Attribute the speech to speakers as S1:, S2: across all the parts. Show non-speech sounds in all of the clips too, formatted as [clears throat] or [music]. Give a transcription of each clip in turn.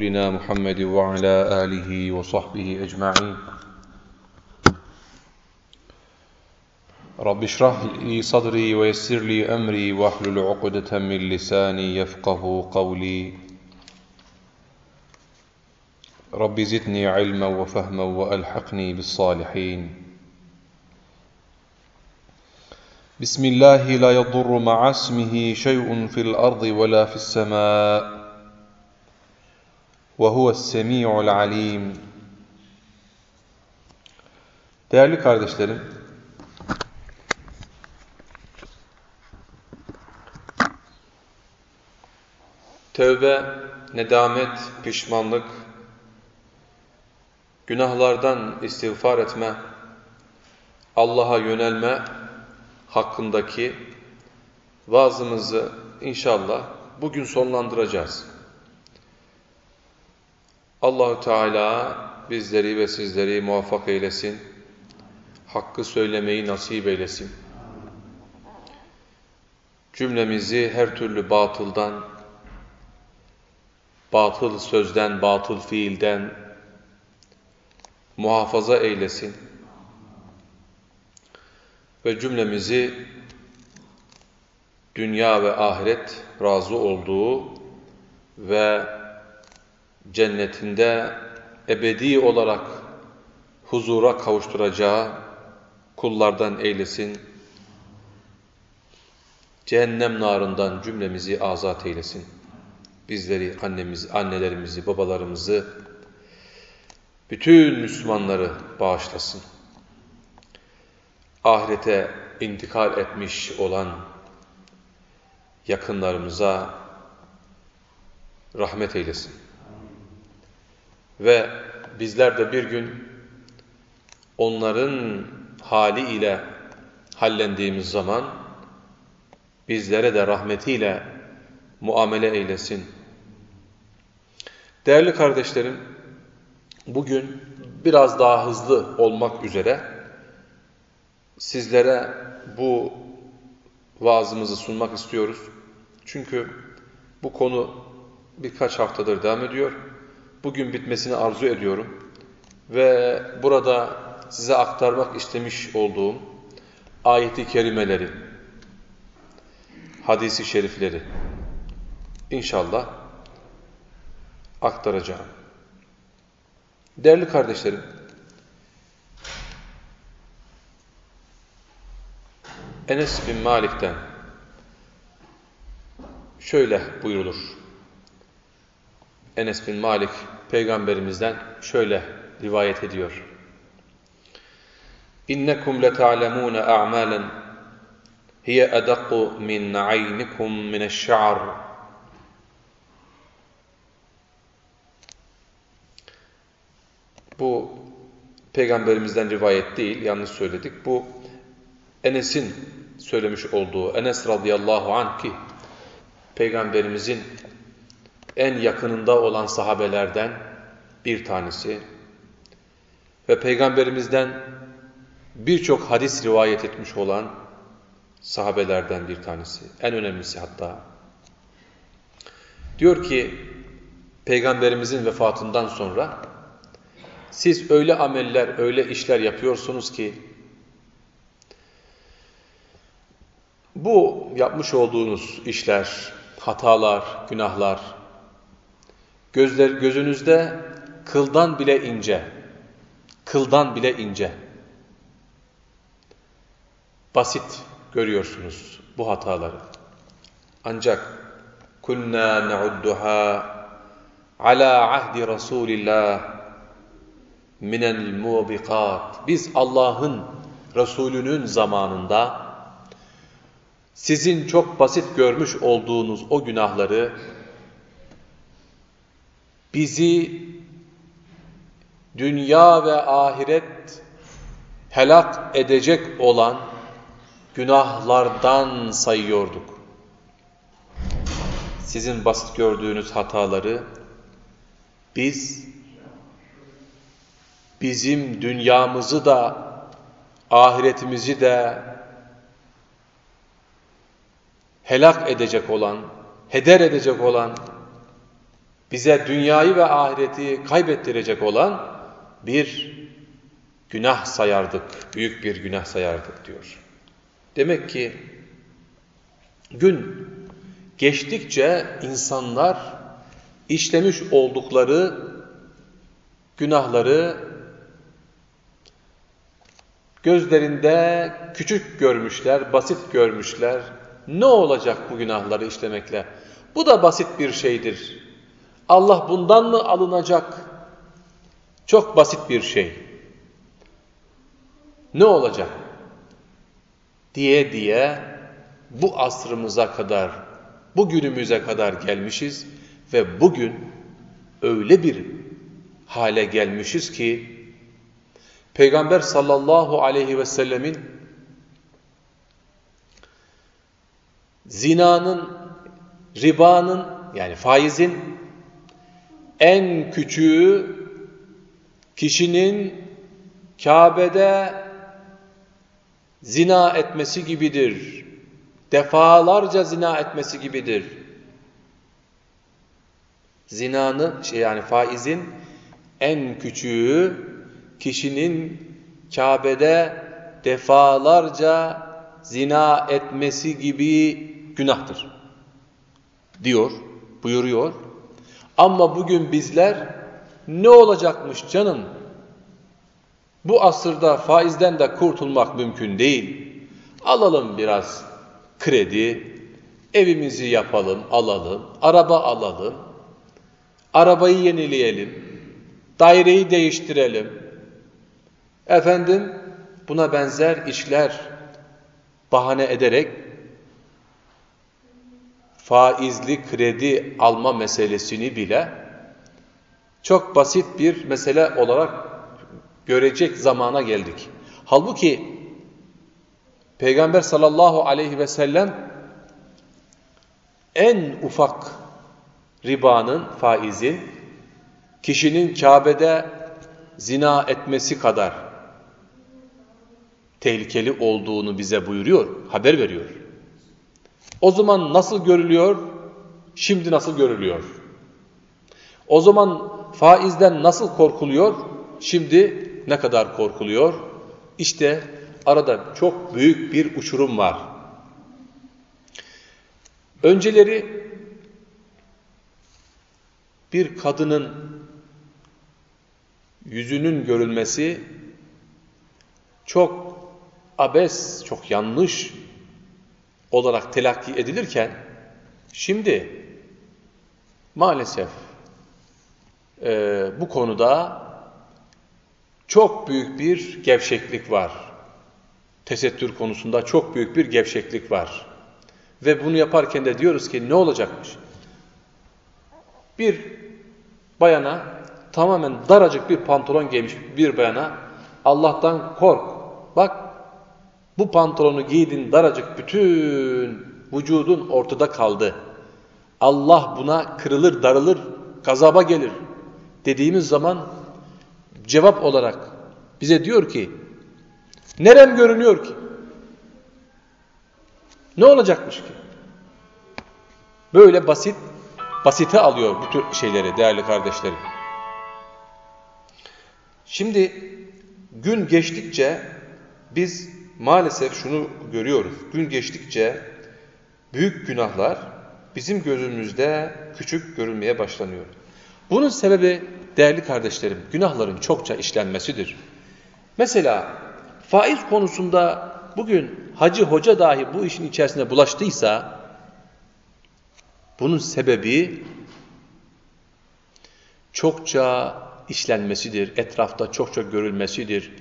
S1: رسولنا محمد وعلى آله وصحبه أجمعين. رب اشرح لي صدري ويسر لي أمري واحلل عقدة من لساني يفقه قولي. رب زدني علما وفهما وألحقني بالصالحين. بسم الله لا يضر مع اسمه شيء في الأرض ولا في السماء. وهو السميع العليم Değerli kardeşlerim, tövbe, nedamet, pişmanlık, günahlardan istiğfar etme, Allah'a yönelme hakkındaki vaazımızı inşallah bugün sonlandıracağız. Allahü Teala bizleri ve sizleri muvaffak eylesin. Hakkı söylemeyi nasip eylesin. Cümlemizi her türlü batıldan, batıl sözden, batıl fiilden muhafaza eylesin. Ve cümlemizi dünya ve ahiret razı olduğu ve cennetinde ebedi olarak huzura kavuşturacağı kullardan eylesin. Cehennem narından cümlemizi azat eylesin. Bizleri, annemiz, annelerimizi, babalarımızı, bütün Müslümanları bağışlasın. Ahirete intikal etmiş olan yakınlarımıza rahmet eylesin. Ve bizler de bir gün onların hali ile hallendiğimiz zaman bizlere de rahmetiyle muamele eylesin. Değerli kardeşlerim, bugün biraz daha hızlı olmak üzere sizlere bu vaazımızı sunmak istiyoruz. Çünkü bu konu birkaç haftadır devam ediyor. Bugün bitmesini arzu ediyorum. Ve burada size aktarmak istemiş olduğum ayeti kerimeleri, hadisi şerifleri inşallah aktaracağım. Değerli kardeşlerim, Enes bin Malik'ten şöyle buyurulur. Enes bin Malik peygamberimizden şöyle rivayet ediyor. İnnekum leta'lemun a'malen hiye edaqu min aynikum min eş'ar Bu peygamberimizden rivayet değil, yanlış söyledik. Bu Enes'in söylemiş olduğu, Enes radıyallahu anh ki peygamberimizin en yakınında olan sahabelerden bir tanesi ve peygamberimizden birçok hadis rivayet etmiş olan sahabelerden bir tanesi. En önemlisi hatta. Diyor ki peygamberimizin vefatından sonra siz öyle ameller, öyle işler yapıyorsunuz ki bu yapmış olduğunuz işler, hatalar, günahlar gözler gözünüzde kıldan bile ince. Kıldan bile ince. Basit görüyorsunuz bu hataları. Ancak kunna na'udduha ala ahdi Rasulillah minel mubiqat. Biz Allah'ın Resulünün zamanında sizin çok basit görmüş olduğunuz o günahları bizi dünya ve ahiret helak edecek olan günahlardan sayıyorduk. Sizin basit gördüğünüz hataları biz bizim dünyamızı da ahiretimizi de helak edecek olan, heder edecek olan bize dünyayı ve ahireti kaybettirecek olan bir günah sayardık, büyük bir günah sayardık diyor. Demek ki gün geçtikçe insanlar işlemiş oldukları günahları gözlerinde küçük görmüşler, basit görmüşler. Ne olacak bu günahları işlemekle? Bu da basit bir şeydir. Allah bundan mı alınacak? Çok basit bir şey. Ne olacak? Diye diye bu asrımıza kadar, bu günümüze kadar gelmişiz ve bugün öyle bir hale gelmişiz ki Peygamber sallallahu aleyhi ve sellemin zinanın, ribanın yani faizin en küçüğü kişinin Kabe'de zina etmesi gibidir. Defalarca zina etmesi gibidir. Zinanı şey yani faizin en küçüğü kişinin Kabe'de defalarca zina etmesi gibi günahtır. Diyor, buyuruyor. Ama bugün bizler ne olacakmış canım? Bu asırda faizden de kurtulmak mümkün değil. Alalım biraz kredi, evimizi yapalım, alalım, araba alalım, arabayı yenileyelim, daireyi değiştirelim. Efendim buna benzer işler bahane ederek faizli kredi alma meselesini bile çok basit bir mesele olarak görecek zamana geldik. Halbuki Peygamber sallallahu aleyhi ve sellem en ufak ribanın, faizin kişinin Kabe'de zina etmesi kadar tehlikeli olduğunu bize buyuruyor, haber veriyor. O zaman nasıl görülüyor? Şimdi nasıl görülüyor? O zaman faizden nasıl korkuluyor? Şimdi ne kadar korkuluyor? İşte arada çok büyük bir uçurum var. Önceleri bir kadının yüzünün görülmesi çok abes, çok yanlış olarak telakki edilirken şimdi maalesef e, bu konuda çok büyük bir gevşeklik var. Tesettür konusunda çok büyük bir gevşeklik var. Ve bunu yaparken de diyoruz ki ne olacakmış? Bir bayana tamamen daracık bir pantolon giymiş bir bayana Allah'tan kork. Bak bu pantolonu giydin daracık bütün vücudun ortada kaldı. Allah buna kırılır, darılır, gazaba gelir dediğimiz zaman cevap olarak bize diyor ki nerem görünüyor ki? Ne olacakmış ki? Böyle basit, basite alıyor bütün şeyleri değerli kardeşlerim. Şimdi gün geçtikçe biz maalesef şunu görüyoruz. Gün geçtikçe büyük günahlar bizim gözümüzde küçük görünmeye başlanıyor. Bunun sebebi değerli kardeşlerim günahların çokça işlenmesidir. Mesela faiz konusunda bugün hacı hoca dahi bu işin içerisine bulaştıysa bunun sebebi çokça işlenmesidir, etrafta çokça görülmesidir.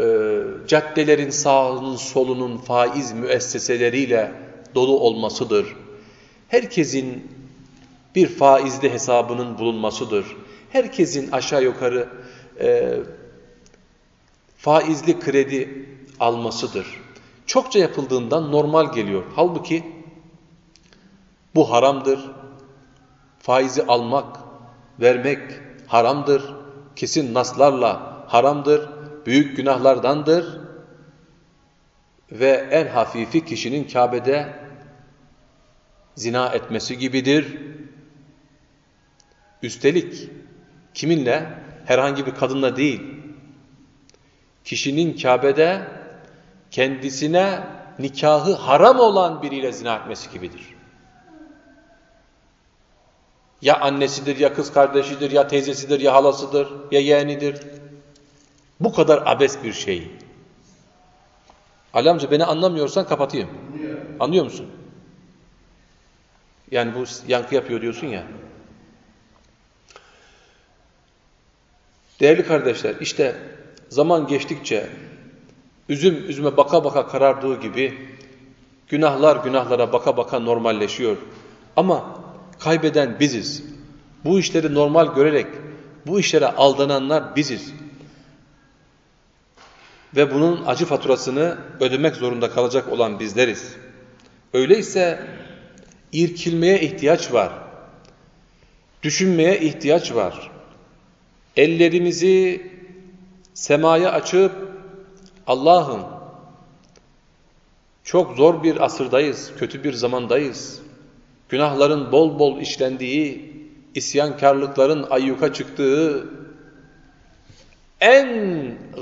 S1: Ee, caddelerin sağının solunun faiz müesseseleriyle dolu olmasıdır. Herkesin bir faizli hesabının bulunmasıdır. Herkesin aşağı yukarı e, faizli kredi almasıdır. Çokça yapıldığından normal geliyor. Halbuki bu haramdır. Faizi almak, vermek haramdır. Kesin naslarla haramdır. Büyük günahlardandır. Ve en hafifi kişinin Kabe'de zina etmesi gibidir Üstelik kiminle? Herhangi bir kadınla değil. Kişinin Kabe'de kendisine nikahı haram olan biriyle zina etmesi gibidir. Ya annesidir, ya kız kardeşidir, ya teyzesidir, ya halasıdır, ya yeğenidir. Bu kadar abes bir şey. Ali amca beni anlamıyorsan kapatayım. Anlıyor musun? Yani bu yankı yapıyor diyorsun ya. Değerli kardeşler işte zaman geçtikçe üzüm üzüme baka baka karardığı gibi günahlar günahlara baka baka normalleşiyor. Ama kaybeden biziz. Bu işleri normal görerek bu işlere aldananlar biziz. Ve bunun acı faturasını ödemek zorunda kalacak olan bizleriz. Öyleyse irkilmeye ihtiyaç var. Düşünmeye ihtiyaç var. Ellerimizi semaya açıp Allah'ım çok zor bir asırdayız, kötü bir zamandayız. Günahların bol bol işlendiği, isyankarlıkların ayyuka çıktığı, en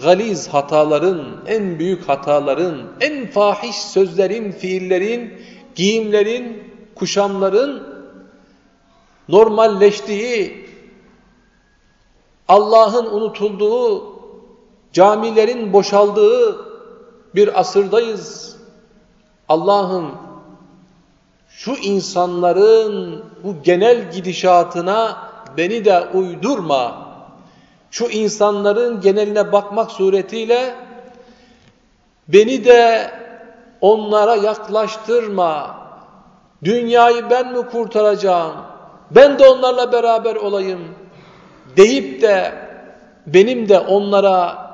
S1: galiz hataların, en büyük hataların, en fahiş sözlerin, fiillerin, giyimlerin, kuşamların normalleştiği, Allah'ın unutulduğu, camilerin boşaldığı bir asırdayız. Allah'ım şu insanların bu genel gidişatına beni de uydurma. Şu insanların geneline bakmak suretiyle beni de onlara yaklaştırma. Dünyayı ben mi kurtaracağım? Ben de onlarla beraber olayım deyip de benim de onlara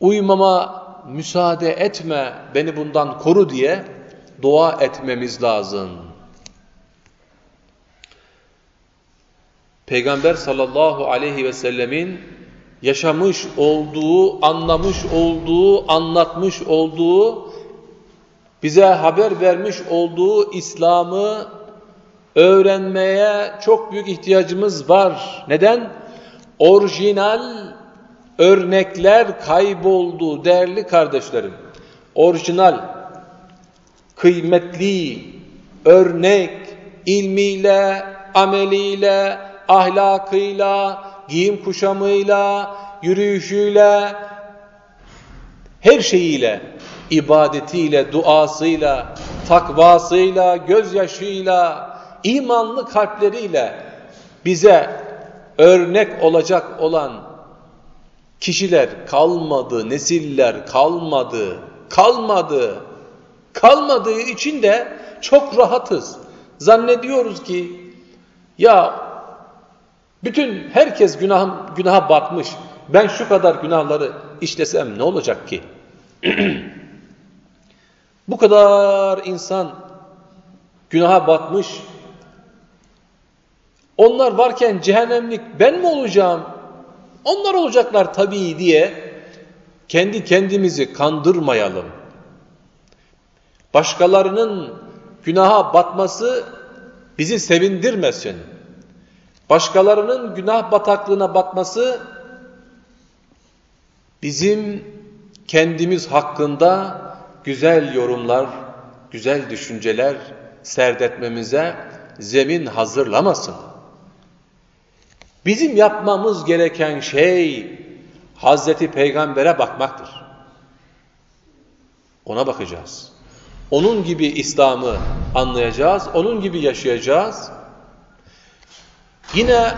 S1: uymama müsaade etme, beni bundan koru diye dua etmemiz lazım. Peygamber sallallahu aleyhi ve sellemin yaşamış olduğu, anlamış olduğu, anlatmış olduğu, bize haber vermiş olduğu İslam'ı öğrenmeye çok büyük ihtiyacımız var. Neden? Orijinal örnekler kayboldu değerli kardeşlerim. Orijinal, kıymetli, örnek, ilmiyle, ameliyle, ahlakıyla, giyim kuşamıyla, yürüyüşüyle, her şeyiyle, ibadetiyle, duasıyla, takvasıyla, gözyaşıyla, imanlı kalpleriyle bize örnek olacak olan kişiler kalmadı, nesiller kalmadı, kalmadı. Kalmadığı için de çok rahatız. Zannediyoruz ki ya bütün herkes günah, günaha batmış. Ben şu kadar günahları işlesem ne olacak ki? [clears throat] Bu kadar insan günaha batmış. Onlar varken cehennemlik ben mi olacağım? Onlar olacaklar tabii diye kendi kendimizi kandırmayalım. Başkalarının günaha batması bizi sevindirmesin. Başkalarının günah bataklığına batması bizim kendimiz hakkında güzel yorumlar, güzel düşünceler serdetmemize zemin hazırlamasın. Bizim yapmamız gereken şey Hazreti Peygamber'e bakmaktır. Ona bakacağız. Onun gibi İslam'ı anlayacağız, onun gibi yaşayacağız. Yine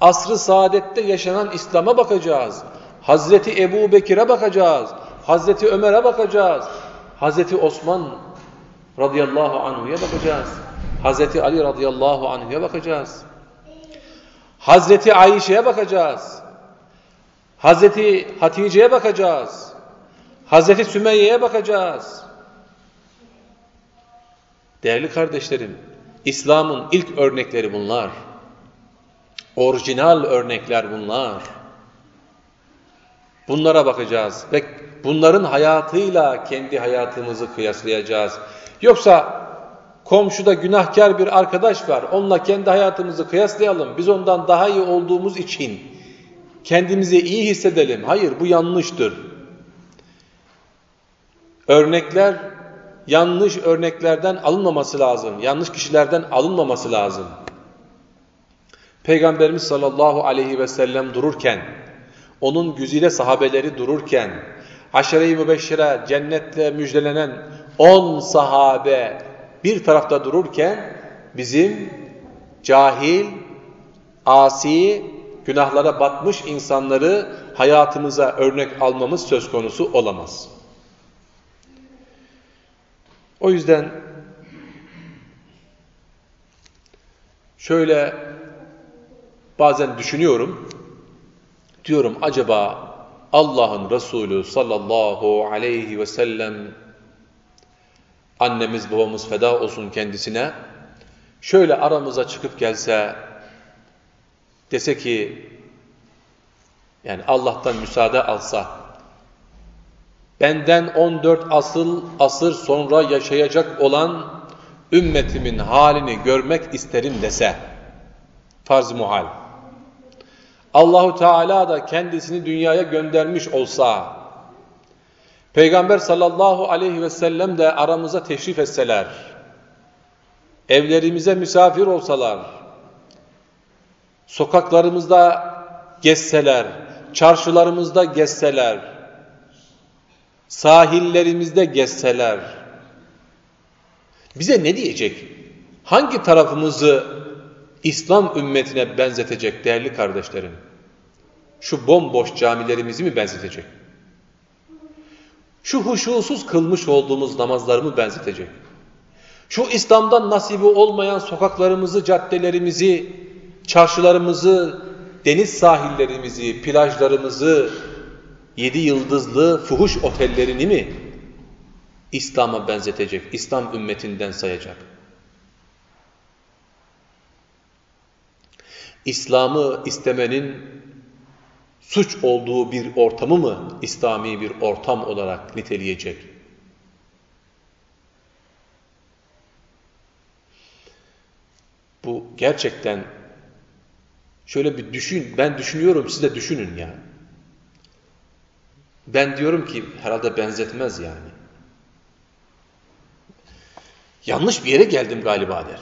S1: asrı saadette yaşanan İslam'a bakacağız. Hazreti Ebu Bekir'e bakacağız. Hazreti Ömer'e bakacağız. Hazreti Osman radıyallahu anhu'ya bakacağız. Hazreti Ali radıyallahu anhu'ya bakacağız. Hazreti Ayşe'ye bakacağız. Hazreti Hatice'ye bakacağız. Hazreti Sümeyye'ye bakacağız. Değerli kardeşlerim, İslam'ın ilk örnekleri bunlar. Orijinal örnekler bunlar. Bunlara bakacağız ve bunların hayatıyla kendi hayatımızı kıyaslayacağız. Yoksa komşuda günahkar bir arkadaş var. Onunla kendi hayatımızı kıyaslayalım. Biz ondan daha iyi olduğumuz için kendimizi iyi hissedelim. Hayır bu yanlıştır. Örnekler yanlış örneklerden alınmaması lazım. Yanlış kişilerden alınmaması lazım. Peygamberimiz sallallahu aleyhi ve sellem dururken, onun güzide sahabeleri dururken, aşere-i mübeşşire cennetle müjdelenen on sahabe bir tarafta dururken, bizim cahil, asi, günahlara batmış insanları hayatımıza örnek almamız söz konusu olamaz. O yüzden şöyle bazen düşünüyorum. Diyorum acaba Allah'ın Resulü sallallahu aleyhi ve sellem annemiz babamız feda olsun kendisine şöyle aramıza çıkıp gelse dese ki yani Allah'tan müsaade alsa benden 14 asıl asır sonra yaşayacak olan ümmetimin halini görmek isterim dese farz muhal Allahu Teala da kendisini dünyaya göndermiş olsa Peygamber sallallahu aleyhi ve sellem de aramıza teşrif etseler evlerimize misafir olsalar sokaklarımızda gezseler çarşılarımızda gezseler, sahillerimizde gezseler, bize ne diyecek? Hangi tarafımızı İslam ümmetine benzetecek değerli kardeşlerim? Şu bomboş camilerimizi mi benzetecek? Şu huşusuz kılmış olduğumuz namazları mı benzetecek? Şu İslam'dan nasibi olmayan sokaklarımızı, caddelerimizi, çarşılarımızı, deniz sahillerimizi, plajlarımızı, yedi yıldızlı fuhuş otellerini mi İslam'a benzetecek, İslam ümmetinden sayacak? İslam'ı istemenin suç olduğu bir ortamı mı İslami bir ortam olarak niteleyecek? Bu gerçekten Şöyle bir düşün, ben düşünüyorum siz de düşünün yani. Ben diyorum ki herhalde benzetmez yani. Yanlış bir yere geldim galiba der.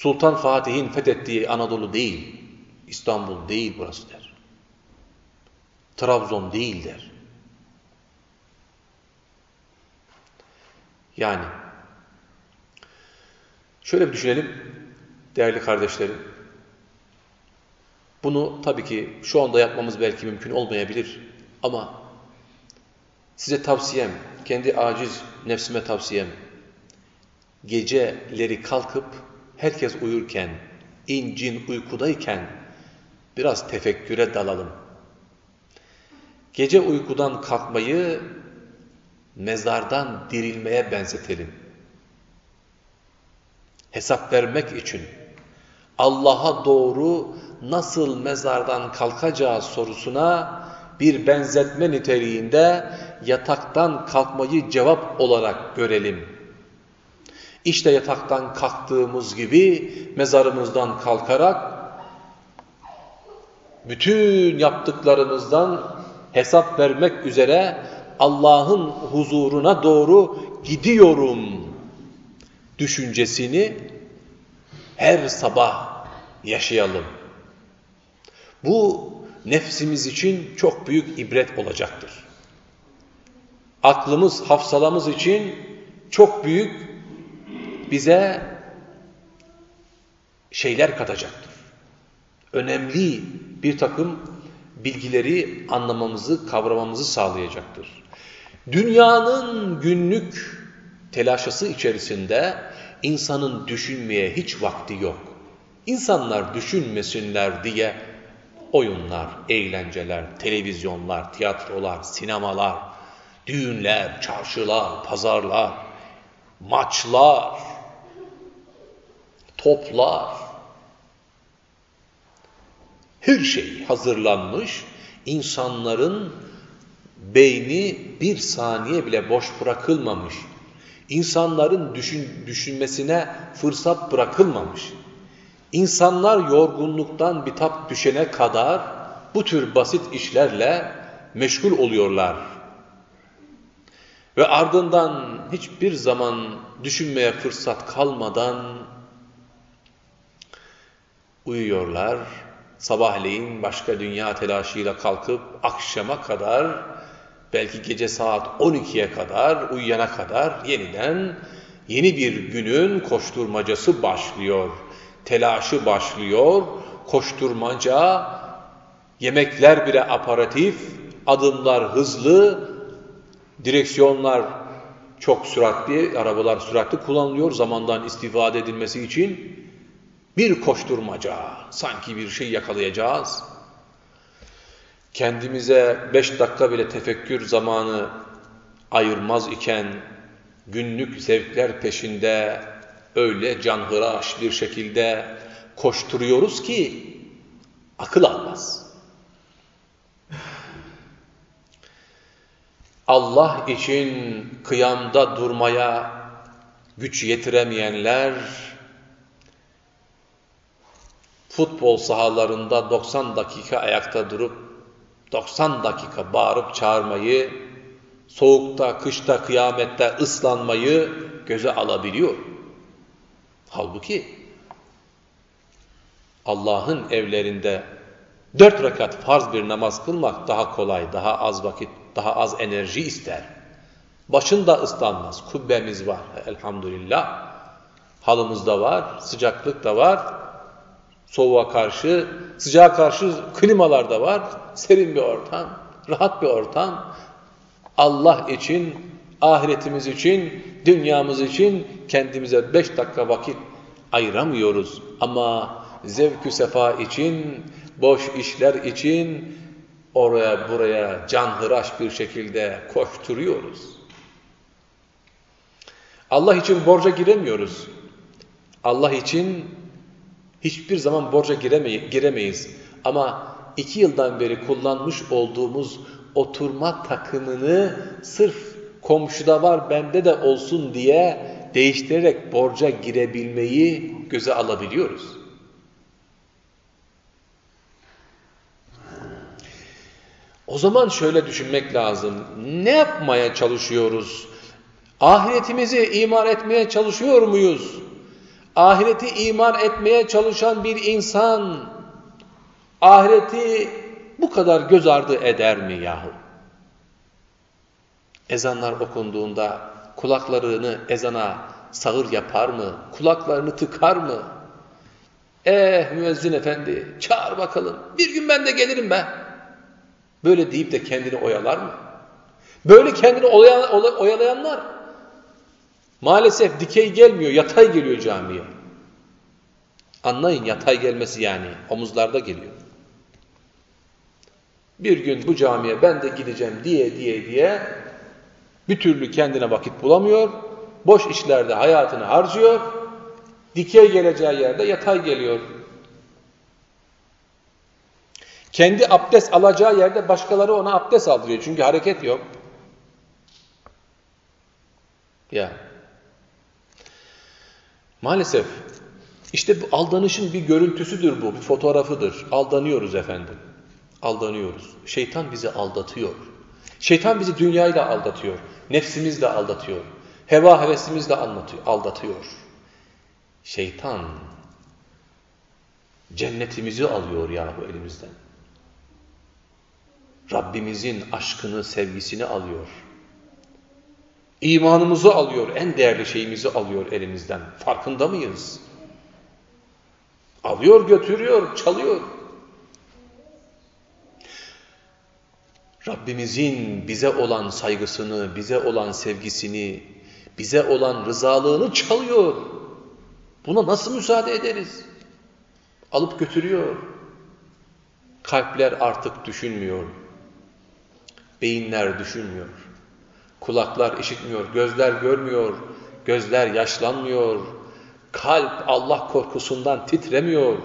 S1: Sultan Fatih'in fethettiği Anadolu değil, İstanbul değil burası der. Trabzon değil der. Yani şöyle bir düşünelim. Değerli kardeşlerim, bunu tabii ki şu anda yapmamız belki mümkün olmayabilir ama size tavsiyem, kendi aciz nefsime tavsiyem, geceleri kalkıp herkes uyurken, incin uykudayken biraz tefekküre dalalım. Gece uykudan kalkmayı mezardan dirilmeye benzetelim. Hesap vermek için Allah'a doğru nasıl mezardan kalkacağı sorusuna bir benzetme niteliğinde yataktan kalkmayı cevap olarak görelim. İşte yataktan kalktığımız gibi mezarımızdan kalkarak bütün yaptıklarımızdan hesap vermek üzere Allah'ın huzuruna doğru gidiyorum düşüncesini her sabah yaşayalım. Bu nefsimiz için çok büyük ibret olacaktır. Aklımız, hafsalamız için çok büyük bize şeyler katacaktır. Önemli bir takım bilgileri anlamamızı, kavramamızı sağlayacaktır. Dünyanın günlük telaşası içerisinde insanın düşünmeye hiç vakti yok. İnsanlar düşünmesinler diye oyunlar, eğlenceler, televizyonlar, tiyatrolar, sinemalar, düğünler, çarşılar, pazarlar, maçlar, toplar, her şey hazırlanmış, insanların beyni bir saniye bile boş bırakılmamış. İnsanların düşün, düşünmesine fırsat bırakılmamış. İnsanlar yorgunluktan bitap düşene kadar bu tür basit işlerle meşgul oluyorlar. Ve ardından hiçbir zaman düşünmeye fırsat kalmadan uyuyorlar. Sabahleyin başka dünya telaşıyla kalkıp akşama kadar belki gece saat 12'ye kadar uyuyana kadar yeniden yeni bir günün koşturmacası başlıyor. Telaşı başlıyor. Koşturmaca, yemekler bile aparatif, adımlar hızlı, direksiyonlar çok süratli, arabalar süratli kullanılıyor zamandan istifade edilmesi için. Bir koşturmaca, sanki bir şey yakalayacağız. Kendimize beş dakika bile tefekkür zamanı ayırmaz iken günlük zevkler peşinde öyle canhıraş bir şekilde koşturuyoruz ki akıl almaz. Allah için kıyamda durmaya güç yetiremeyenler futbol sahalarında 90 dakika ayakta durup 90 dakika bağırıp çağırmayı, soğukta, kışta, kıyamette ıslanmayı göze alabiliyor. Halbuki Allah'ın evlerinde dört rekat farz bir namaz kılmak daha kolay, daha az vakit, daha az enerji ister. Başında ıslanmaz. Kubbemiz var elhamdülillah. Halımız da var, sıcaklık da var. Soğuğa karşı, sıcağa karşı klimalar da var. Serin bir ortam, rahat bir ortam. Allah için, ahiretimiz için, dünyamız için kendimize beş dakika vakit ayıramıyoruz. Ama zevkü sefa için, boş işler için oraya buraya canhıraş bir şekilde koşturuyoruz. Allah için borca giremiyoruz. Allah için hiçbir zaman borca giremeyiz. Ama iki yıldan beri kullanmış olduğumuz oturma takımını sırf komşuda var bende de olsun diye değiştirerek borca girebilmeyi göze alabiliyoruz. O zaman şöyle düşünmek lazım. Ne yapmaya çalışıyoruz? Ahiretimizi iman etmeye çalışıyor muyuz? Ahireti iman etmeye çalışan bir insan ahireti bu kadar göz ardı eder mi yahu? Ezanlar okunduğunda kulaklarını ezana sağır yapar mı? Kulaklarını tıkar mı? Eh müezzin efendi çağır bakalım bir gün ben de gelirim be. Böyle deyip de kendini oyalar mı? Böyle kendini oyalayanlar maalesef dikey gelmiyor, yatay geliyor camiye. Anlayın yatay gelmesi yani omuzlarda geliyor. Bir gün bu camiye ben de gideceğim diye diye diye bir türlü kendine vakit bulamıyor. Boş işlerde hayatını harcıyor. Dikey geleceği yerde yatay geliyor. Kendi abdest alacağı yerde başkaları ona abdest aldırıyor. Çünkü hareket yok. Ya. Maalesef işte bu aldanışın bir görüntüsüdür bu, bir fotoğrafıdır. Aldanıyoruz efendim. Aldanıyoruz. Şeytan bizi aldatıyor. Şeytan bizi dünyayla aldatıyor. Nefsimizle aldatıyor. Heva hevesimizle aldatıyor. Şeytan cennetimizi alıyor yahu elimizden. Rabbimizin aşkını, sevgisini alıyor. İmanımızı alıyor, en değerli şeyimizi alıyor elimizden. Farkında mıyız? Alıyor, götürüyor, çalıyor. Rabbimizin bize olan saygısını, bize olan sevgisini, bize olan rızalığını çalıyor. Buna nasıl müsaade ederiz? Alıp götürüyor. Kalpler artık düşünmüyor. Beyinler düşünmüyor. Kulaklar işitmiyor, gözler görmüyor, gözler yaşlanmıyor. Kalp Allah korkusundan titremiyor.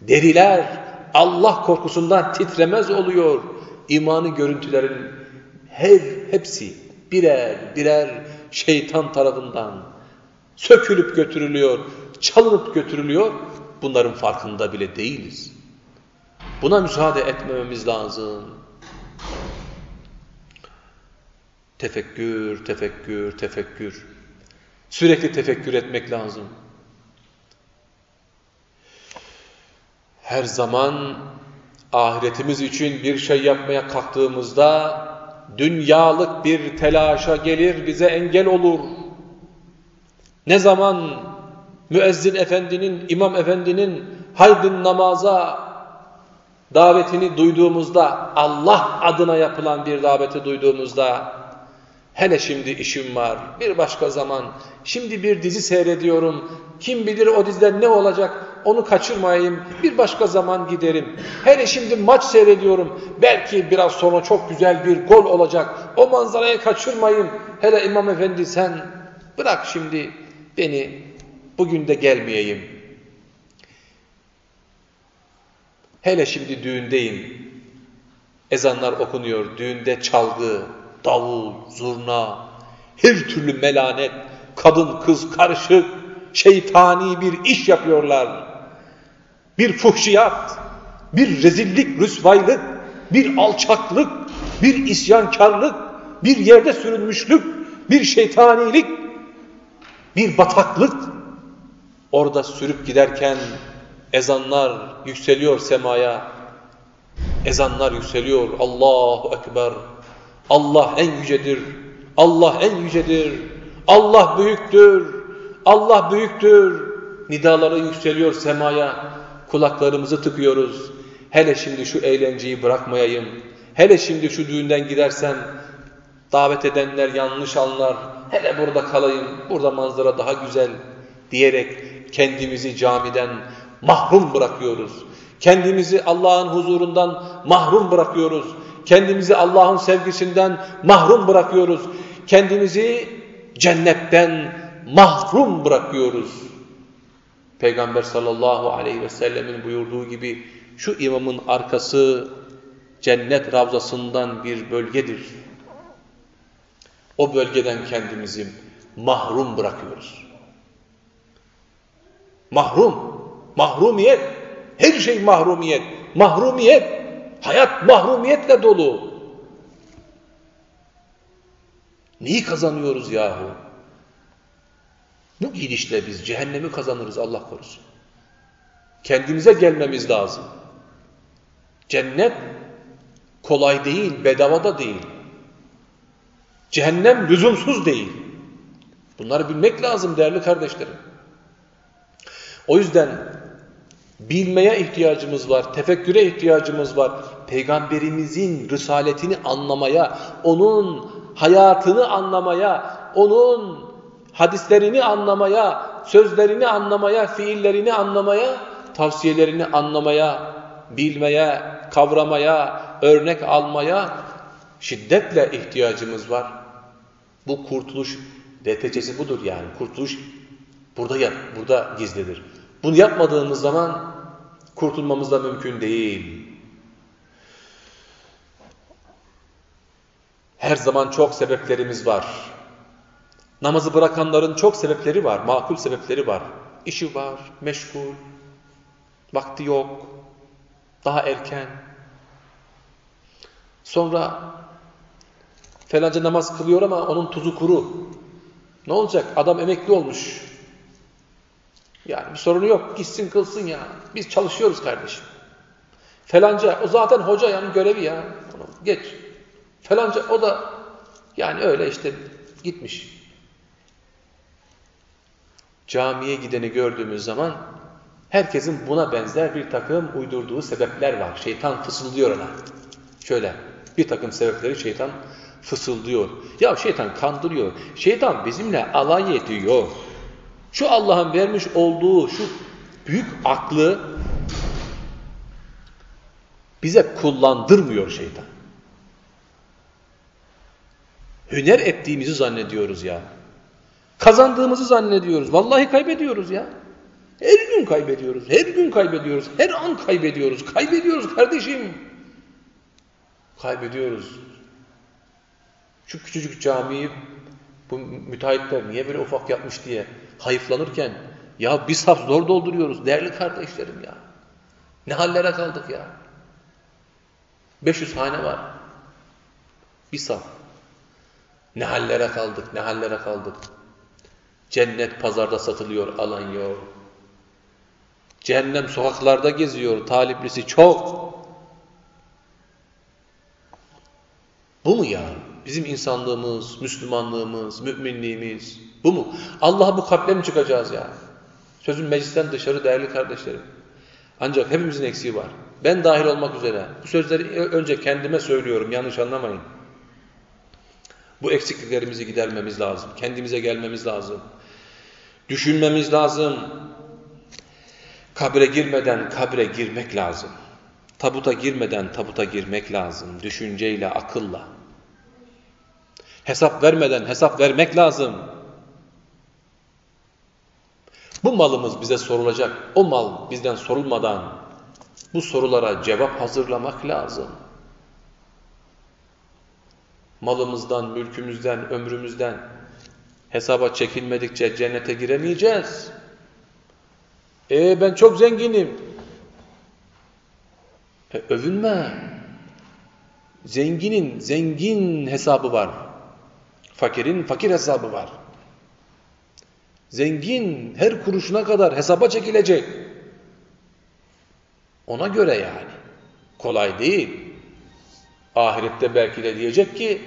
S1: Deriler Allah korkusundan titremez oluyor. İmanı görüntülerin her hepsi birer birer şeytan tarafından sökülüp götürülüyor, çalınıp götürülüyor. Bunların farkında bile değiliz. Buna müsaade etmememiz lazım. Tefekkür, tefekkür, tefekkür. Sürekli tefekkür etmek lazım. Her zaman ahiretimiz için bir şey yapmaya kalktığımızda dünyalık bir telaşa gelir, bize engel olur. Ne zaman müezzin efendinin, imam efendinin haydin namaza davetini duyduğumuzda, Allah adına yapılan bir daveti duyduğumuzda, hele şimdi işim var, bir başka zaman, şimdi bir dizi seyrediyorum, kim bilir o dizide ne olacak, onu kaçırmayayım, bir başka zaman giderim. Hele şimdi maç seyrediyorum, belki biraz sonra çok güzel bir gol olacak, o manzarayı kaçırmayayım. Hele İmam Efendi sen bırak şimdi beni, bugün de gelmeyeyim. Hele şimdi düğündeyim. Ezanlar okunuyor. Düğünde çalgı, davul, zurna, her türlü melanet, kadın kız karışık, şeytani bir iş yapıyorlar. Bir fuhşiyat, bir rezillik, rüsvaylık, bir alçaklık, bir isyankarlık, bir yerde sürünmüşlük, bir şeytanilik, bir bataklık. Orada sürüp giderken Ezanlar yükseliyor semaya. Ezanlar yükseliyor. Allahu Ekber. Allah en yücedir. Allah en yücedir. Allah büyüktür. Allah büyüktür. Nidaları yükseliyor semaya. Kulaklarımızı tıkıyoruz. Hele şimdi şu eğlenceyi bırakmayayım. Hele şimdi şu düğünden gidersem davet edenler yanlış anlar. Hele burada kalayım. Burada manzara daha güzel diyerek kendimizi camiden mahrum bırakıyoruz. Kendimizi Allah'ın huzurundan mahrum bırakıyoruz. Kendimizi Allah'ın sevgisinden mahrum bırakıyoruz. Kendimizi cennetten mahrum bırakıyoruz. Peygamber sallallahu aleyhi ve sellemin buyurduğu gibi şu imamın arkası cennet ravzasından bir bölgedir. O bölgeden kendimizi mahrum bırakıyoruz. Mahrum. Mahrumiyet. Her şey mahrumiyet. Mahrumiyet. Hayat mahrumiyetle dolu. Neyi kazanıyoruz yahu? Bu gidişle biz cehennemi kazanırız Allah korusun. Kendimize gelmemiz lazım. Cennet kolay değil, bedava da değil. Cehennem lüzumsuz değil. Bunları bilmek lazım değerli kardeşlerim. O yüzden bilmeye ihtiyacımız var, tefekküre ihtiyacımız var. Peygamberimizin risaletini anlamaya, onun hayatını anlamaya, onun hadislerini anlamaya, sözlerini anlamaya, fiillerini anlamaya, tavsiyelerini anlamaya, bilmeye, kavramaya, örnek almaya şiddetle ihtiyacımız var. Bu kurtuluş DTC'si budur yani. Kurtuluş burada yap, burada gizlidir. Bunu yapmadığımız zaman kurtulmamız da mümkün değil. Her zaman çok sebeplerimiz var. Namazı bırakanların çok sebepleri var, makul sebepleri var. İşi var, meşgul, vakti yok, daha erken. Sonra falanca namaz kılıyor ama onun tuzu kuru. Ne olacak? Adam emekli olmuş. Yani bir sorunu yok. Gitsin kılsın ya. Biz çalışıyoruz kardeşim. Felanca o zaten hoca yani görevi ya. Onu geç. Felanca o da yani öyle işte gitmiş. Camiye gideni gördüğümüz zaman herkesin buna benzer bir takım uydurduğu sebepler var. Şeytan fısıldıyor ona. Şöyle bir takım sebepleri şeytan fısıldıyor. Ya şeytan kandırıyor. Şeytan bizimle alay ediyor. Şu Allah'ın vermiş olduğu şu büyük aklı bize kullandırmıyor şeytan. Hüner ettiğimizi zannediyoruz ya. Kazandığımızı zannediyoruz. Vallahi kaybediyoruz ya. Her gün kaybediyoruz. Her gün kaybediyoruz. Her an kaybediyoruz. Kaybediyoruz kardeşim. Kaybediyoruz. Şu küçücük camiyi bu müteahhitler niye böyle ufak yapmış diye hayıflanırken ya bir saf zor dolduruyoruz değerli kardeşlerim ya. Ne hallere kaldık ya. 500 hane var. Bir saf. Ne hallere kaldık, ne hallere kaldık. Cennet pazarda satılıyor, alan yok. Cehennem sokaklarda geziyor, taliplisi çok. Bu mu ya? Bizim insanlığımız, Müslümanlığımız, müminliğimiz bu mu? Allah'a bu kalple mi çıkacağız ya? Sözün meclisten dışarı değerli kardeşlerim. Ancak hepimizin eksiği var. Ben dahil olmak üzere. Bu sözleri önce kendime söylüyorum, yanlış anlamayın. Bu eksikliklerimizi gidermemiz lazım. Kendimize gelmemiz lazım. Düşünmemiz lazım. Kabre girmeden kabre girmek lazım. Tabuta girmeden tabuta girmek lazım. Düşünceyle, akılla. Hesap vermeden hesap vermek lazım. Bu malımız bize sorulacak. O mal bizden sorulmadan bu sorulara cevap hazırlamak lazım. Malımızdan, mülkümüzden, ömrümüzden hesaba çekilmedikçe cennete giremeyeceğiz. E ben çok zenginim. E, övünme. Zenginin zengin hesabı var. Fakirin fakir hesabı var. Zengin her kuruşuna kadar hesaba çekilecek. Ona göre yani. Kolay değil. Ahirette belki de diyecek ki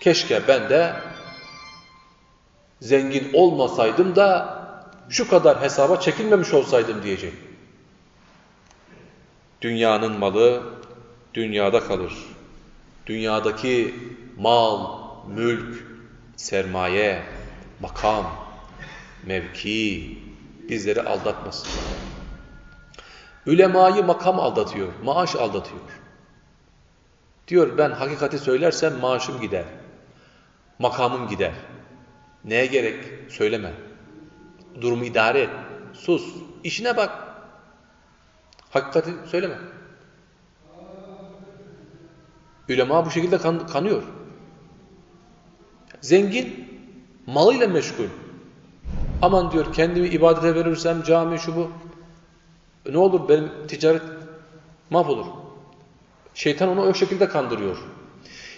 S1: keşke ben de zengin olmasaydım da şu kadar hesaba çekilmemiş olsaydım diyecek. Dünyanın malı dünyada kalır. Dünyadaki mal, mülk, sermaye, makam, mevki bizleri aldatmasın. Ülemayı makam aldatıyor, maaş aldatıyor. Diyor ben hakikati söylersem maaşım gider, makamım gider. Neye gerek? Söyleme. Durumu idare et. Sus. İşine bak. Hakikati söyleme. Ülema bu şekilde kan kanıyor. Zengin malıyla meşgul. Aman diyor kendimi ibadete verirsem cami şu bu. Ne olur benim ticaret mahvolur. Şeytan onu o şekilde kandırıyor.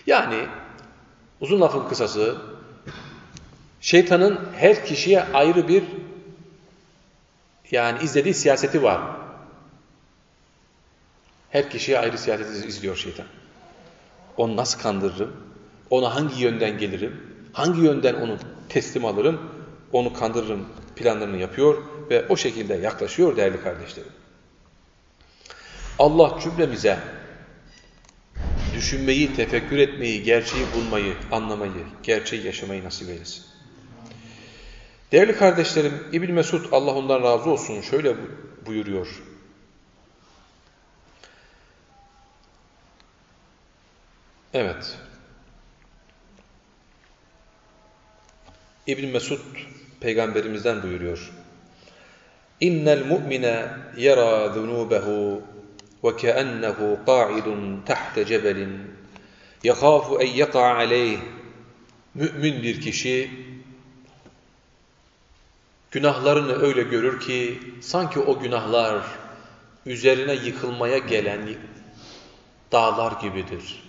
S1: Yani uzun lafın kısası şeytanın her kişiye ayrı bir yani izlediği siyaseti var. Her kişiye ayrı siyaseti izliyor şeytan. Onu nasıl kandırırım? Ona hangi yönden gelirim? Hangi yönden onu teslim alırım? Onu kandırırım planlarını yapıyor ve o şekilde yaklaşıyor değerli kardeşlerim. Allah cümlemize düşünmeyi, tefekkür etmeyi, gerçeği bulmayı, anlamayı, gerçeği yaşamayı nasip eylesin. Değerli kardeşlerim, İbn Mesud Allah ondan razı olsun şöyle buyuruyor. Evet. İbn Mesud peygamberimizden buyuruyor. İnnel mu'mine yara zunubehu ve keennehu qa'idun tahte cebelin yakhafu en yaka aleyh Mümin bir kişi günahlarını öyle görür ki sanki o günahlar üzerine yıkılmaya gelen dağlar gibidir.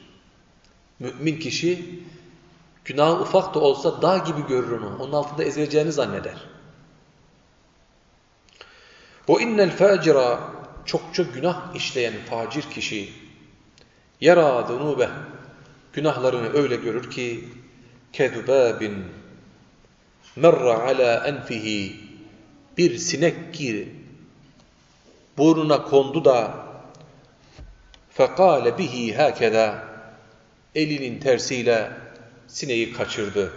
S1: Mümin kişi günah ufak da olsa dağ gibi görür onu. Onun altında ezileceğini zanneder. O innel facira çokça günah işleyen facir kişi yara zunube günahlarını öyle görür ki kezbabin merra ala enfihi bir sinek ki burnuna kondu da fekale bihi hakeza elinin tersiyle sineği kaçırdı.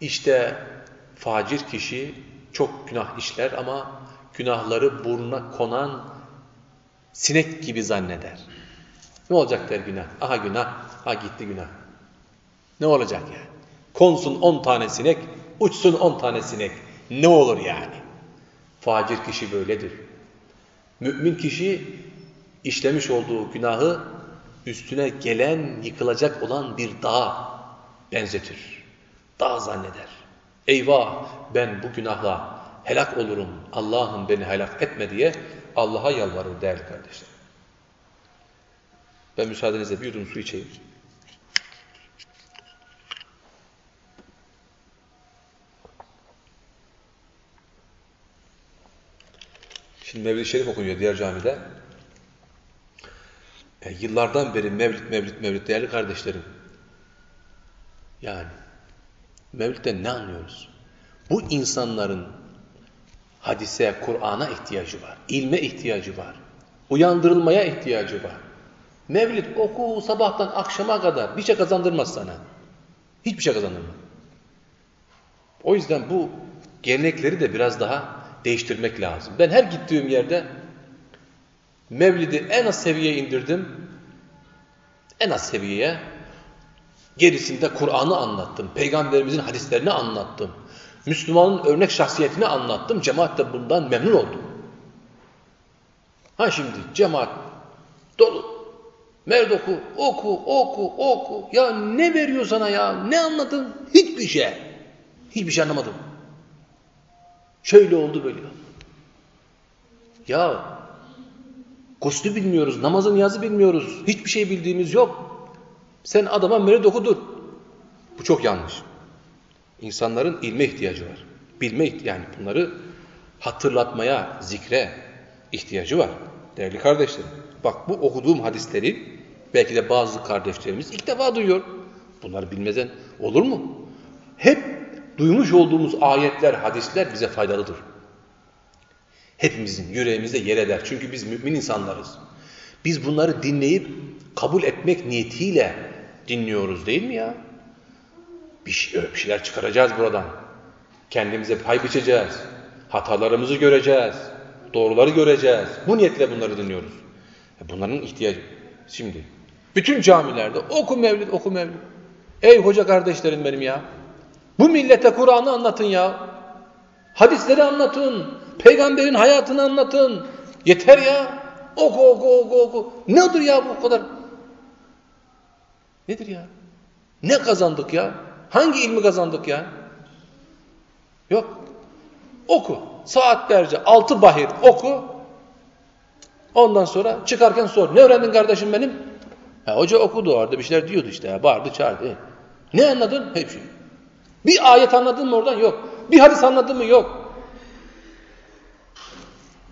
S1: İşte facir kişi çok günah işler ama günahları burnuna konan sinek gibi zanneder. Ne olacak der günah? Aha günah, ha gitti günah. Ne olacak yani? Konsun on tane sinek, uçsun on tane sinek. Ne olur yani? Facir kişi böyledir. Mümin kişi işlemiş olduğu günahı üstüne gelen yıkılacak olan bir dağ benzetir. Dağ zanneder. Eyvah ben bu günahla helak olurum. Allah'ım beni helak etme diye Allah'a yalvarır değerli kardeşler. Ben müsaadenizle bir yudum su içeyim. Şimdi Mevlid-i Şerif okunuyor diğer camide. E, yıllardan beri Mevlid, Mevlid, Mevlid değerli kardeşlerim. Yani Mevlid'den ne anlıyoruz? Bu insanların hadise, Kur'an'a ihtiyacı var. ilme ihtiyacı var. Uyandırılmaya ihtiyacı var. Mevlid oku sabahtan akşama kadar bir şey kazandırmaz sana. Hiçbir şey kazandırmaz. O yüzden bu gelenekleri de biraz daha değiştirmek lazım. Ben her gittiğim yerde Mevlid'i en az seviyeye indirdim. En az seviyeye. Gerisinde Kur'an'ı anlattım. Peygamberimizin hadislerini anlattım. Müslümanın örnek şahsiyetini anlattım. Cemaat de bundan memnun oldu. Ha şimdi cemaat dolu. Mevlid oku, oku, oku, oku. Ya ne veriyor sana ya? Ne anladın? Hiçbir şey. Hiçbir şey anlamadım. Şöyle oldu böyle. Ya Guslü bilmiyoruz, namazın niyazı bilmiyoruz. Hiçbir şey bildiğimiz yok. Sen adama mevlid okudur. Bu çok yanlış. İnsanların ilme ihtiyacı var. Bilme yani bunları hatırlatmaya, zikre ihtiyacı var. Değerli kardeşlerim. Bak bu okuduğum hadisleri belki de bazı kardeşlerimiz ilk defa duyuyor. Bunları bilmeden olur mu? Hep duymuş olduğumuz ayetler, hadisler bize faydalıdır. Hepimizin yüreğimizde yer eder. Çünkü biz mümin insanlarız. Biz bunları dinleyip kabul etmek niyetiyle dinliyoruz değil mi ya? Bir, şey, şeyler çıkaracağız buradan. Kendimize pay biçeceğiz. Hatalarımızı göreceğiz. Doğruları göreceğiz. Bu niyetle bunları dinliyoruz. E, bunların ihtiyacı. Şimdi bütün camilerde oku mevlid oku mevlid. Ey hoca kardeşlerim benim ya. Bu millete Kur'an'ı anlatın ya. Hadisleri anlatın. Peygamberin hayatını anlatın. Yeter ya. Oku oku oku oku. Nedir ya bu kadar? Nedir ya? Ne kazandık ya? Hangi ilmi kazandık ya? Yok. Oku. Saatlerce altı bahir oku. Ondan sonra çıkarken sor. Ne öğrendin kardeşim benim? Ha, hoca okudu orada bir şeyler diyordu işte. Ya, bağırdı çağırdı. Ne anladın? Hepsi. Şey. Bir ayet anladın mı oradan? Yok. Bir hadis anladın mı? Yok.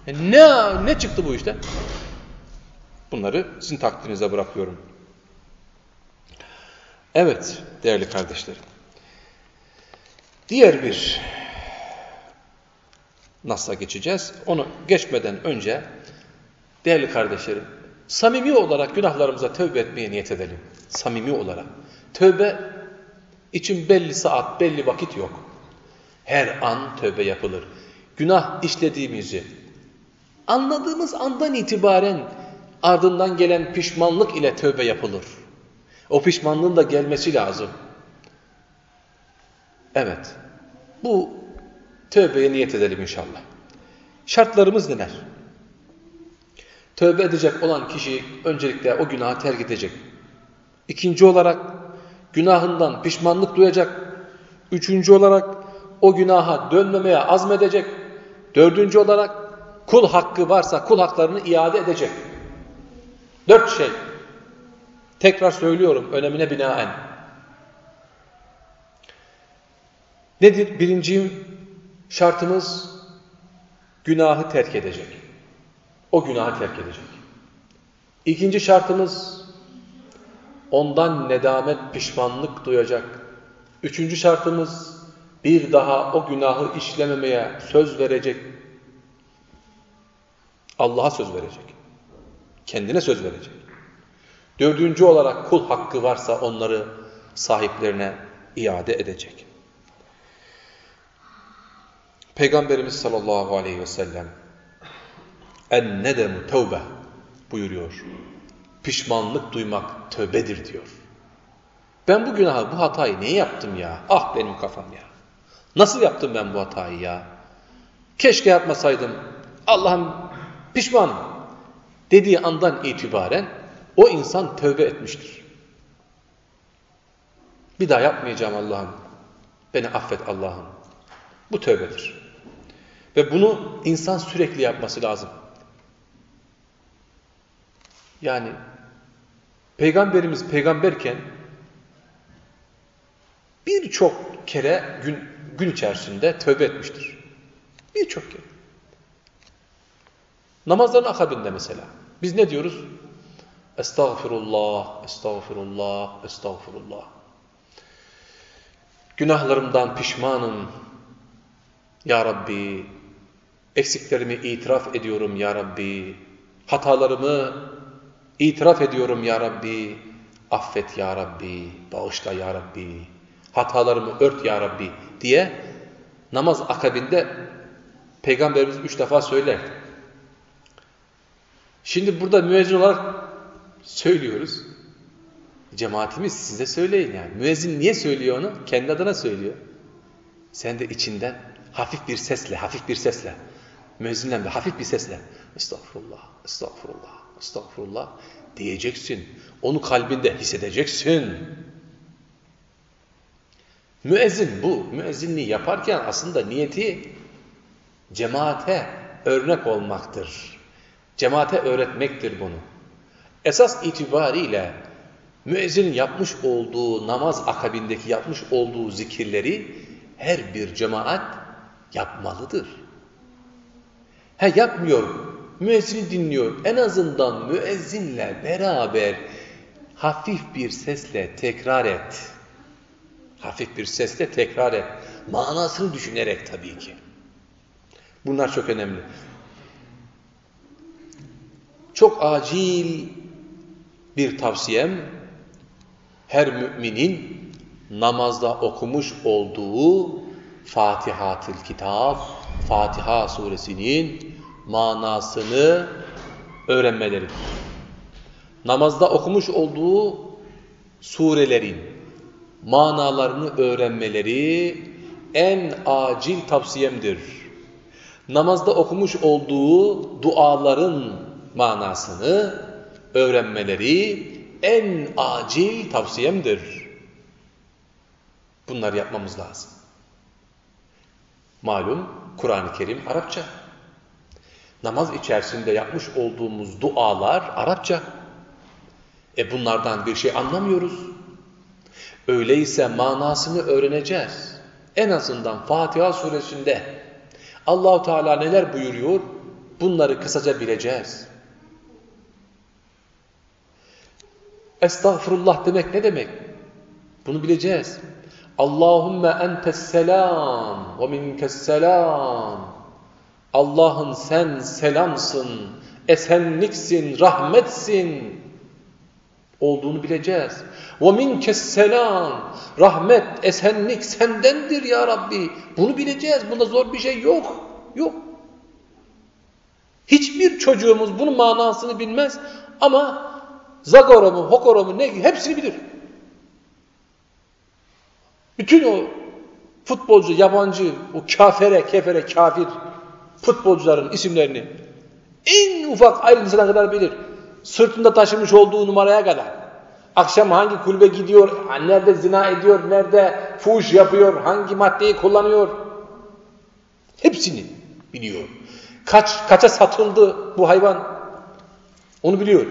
S1: E ne, ne çıktı bu işte? Bunları sizin takdirinize bırakıyorum. Evet değerli kardeşlerim. Diğer bir nasla geçeceğiz. Onu geçmeden önce değerli kardeşlerim samimi olarak günahlarımıza tövbe etmeye niyet edelim. Samimi olarak. Tövbe için belli saat, belli vakit yok. Her an tövbe yapılır. Günah işlediğimizi anladığımız andan itibaren ardından gelen pişmanlık ile tövbe yapılır. O pişmanlığın da gelmesi lazım. Evet. Bu tövbeye niyet edelim inşallah. Şartlarımız neler? Tövbe edecek olan kişi öncelikle o günahı terk edecek. İkinci olarak günahından pişmanlık duyacak. Üçüncü olarak o günaha dönmemeye azmedecek. Dördüncü olarak kul hakkı varsa kul haklarını iade edecek. Dört şey. Tekrar söylüyorum önemine binaen. Nedir? Birinci şartımız günahı terk edecek. O günahı terk edecek. İkinci şartımız ondan nedamet, pişmanlık duyacak. Üçüncü şartımız bir daha o günahı işlememeye söz verecek. Allah'a söz verecek. Kendine söz verecek. Dördüncü olarak kul hakkı varsa onları sahiplerine iade edecek. Peygamberimiz sallallahu aleyhi ve sellem en nedemu tevbe buyuruyor. Pişmanlık duymak tövbedir diyor. Ben bu günahı, bu hatayı niye yaptım ya? Ah benim kafam ya. Nasıl yaptım ben bu hatayı ya? Keşke yapmasaydım. Allah'ım pişmanım dediği andan itibaren o insan tövbe etmiştir. Bir daha yapmayacağım Allah'ım. Beni affet Allah'ım. Bu tövbedir. Ve bunu insan sürekli yapması lazım. Yani Peygamberimiz peygamberken birçok kere gün, gün içerisinde tövbe etmiştir. Birçok kere. Namazların akabinde mesela. Biz ne diyoruz? Estağfirullah, estağfirullah, estağfirullah. Günahlarımdan pişmanım. Ya Rabbi, eksiklerimi itiraf ediyorum Ya Rabbi. Hatalarımı itiraf ediyorum Ya Rabbi. Affet Ya Rabbi, bağışla Ya Rabbi. Hatalarımı ört Ya Rabbi diye namaz akabinde Peygamberimiz üç defa söyler. Şimdi burada müezzin olarak söylüyoruz. Cemaatimiz size söyleyin yani. Müezzin niye söylüyor onu? Kendi adına söylüyor. Sen de içinden hafif bir sesle, hafif bir sesle, müezzinden de hafif bir sesle estağfurullah, estağfurullah, estağfurullah diyeceksin. Onu kalbinde hissedeceksin. Müezzin bu. Müezzinliği yaparken aslında niyeti cemaate örnek olmaktır. Cemaate öğretmektir bunu. Esas itibariyle müezzinin yapmış olduğu namaz akabindeki yapmış olduğu zikirleri her bir cemaat yapmalıdır. He yapmıyor, müezzini dinliyor. En azından müezzinle beraber hafif bir sesle tekrar et. Hafif bir sesle tekrar et. Manasını düşünerek tabii ki. Bunlar çok önemli. Çok acil bir tavsiyem her müminin namazda okumuş olduğu Fatiha-tül Kitab, Fatiha suresinin manasını öğrenmeleridir. Namazda okumuş olduğu surelerin manalarını öğrenmeleri en acil tavsiyemdir. Namazda okumuş olduğu duaların manasını öğrenmeleri en acil tavsiyemdir. Bunları yapmamız lazım. Malum Kur'an-ı Kerim Arapça. Namaz içerisinde yapmış olduğumuz dualar Arapça. E bunlardan bir şey anlamıyoruz. Öyleyse manasını öğreneceğiz. En azından Fatiha suresinde Allahu Teala neler buyuruyor? Bunları kısaca bileceğiz. Estağfurullah demek ne demek? Bunu bileceğiz. Allahümme entes selam ve minkes selam. Allah'ın sen selamsın, esenliksin, rahmetsin olduğunu bileceğiz. Ve minkes selam. Rahmet, esenlik sendendir ya Rabbi. Bunu bileceğiz. Bunda zor bir şey yok. Yok. Hiçbir çocuğumuz bunun manasını bilmez ama Zagoro mu, Hokoro mu ne hepsini bilir. Bütün o futbolcu, yabancı, o kafere, kefere, kafir futbolcuların isimlerini en ufak ayrıntısına kadar bilir. Sırtında taşımış olduğu numaraya kadar. Akşam hangi kulübe gidiyor, nerede zina ediyor, nerede fuhuş yapıyor, hangi maddeyi kullanıyor. Hepsini biliyor. Kaç kaça satıldı bu hayvan? Onu biliyor.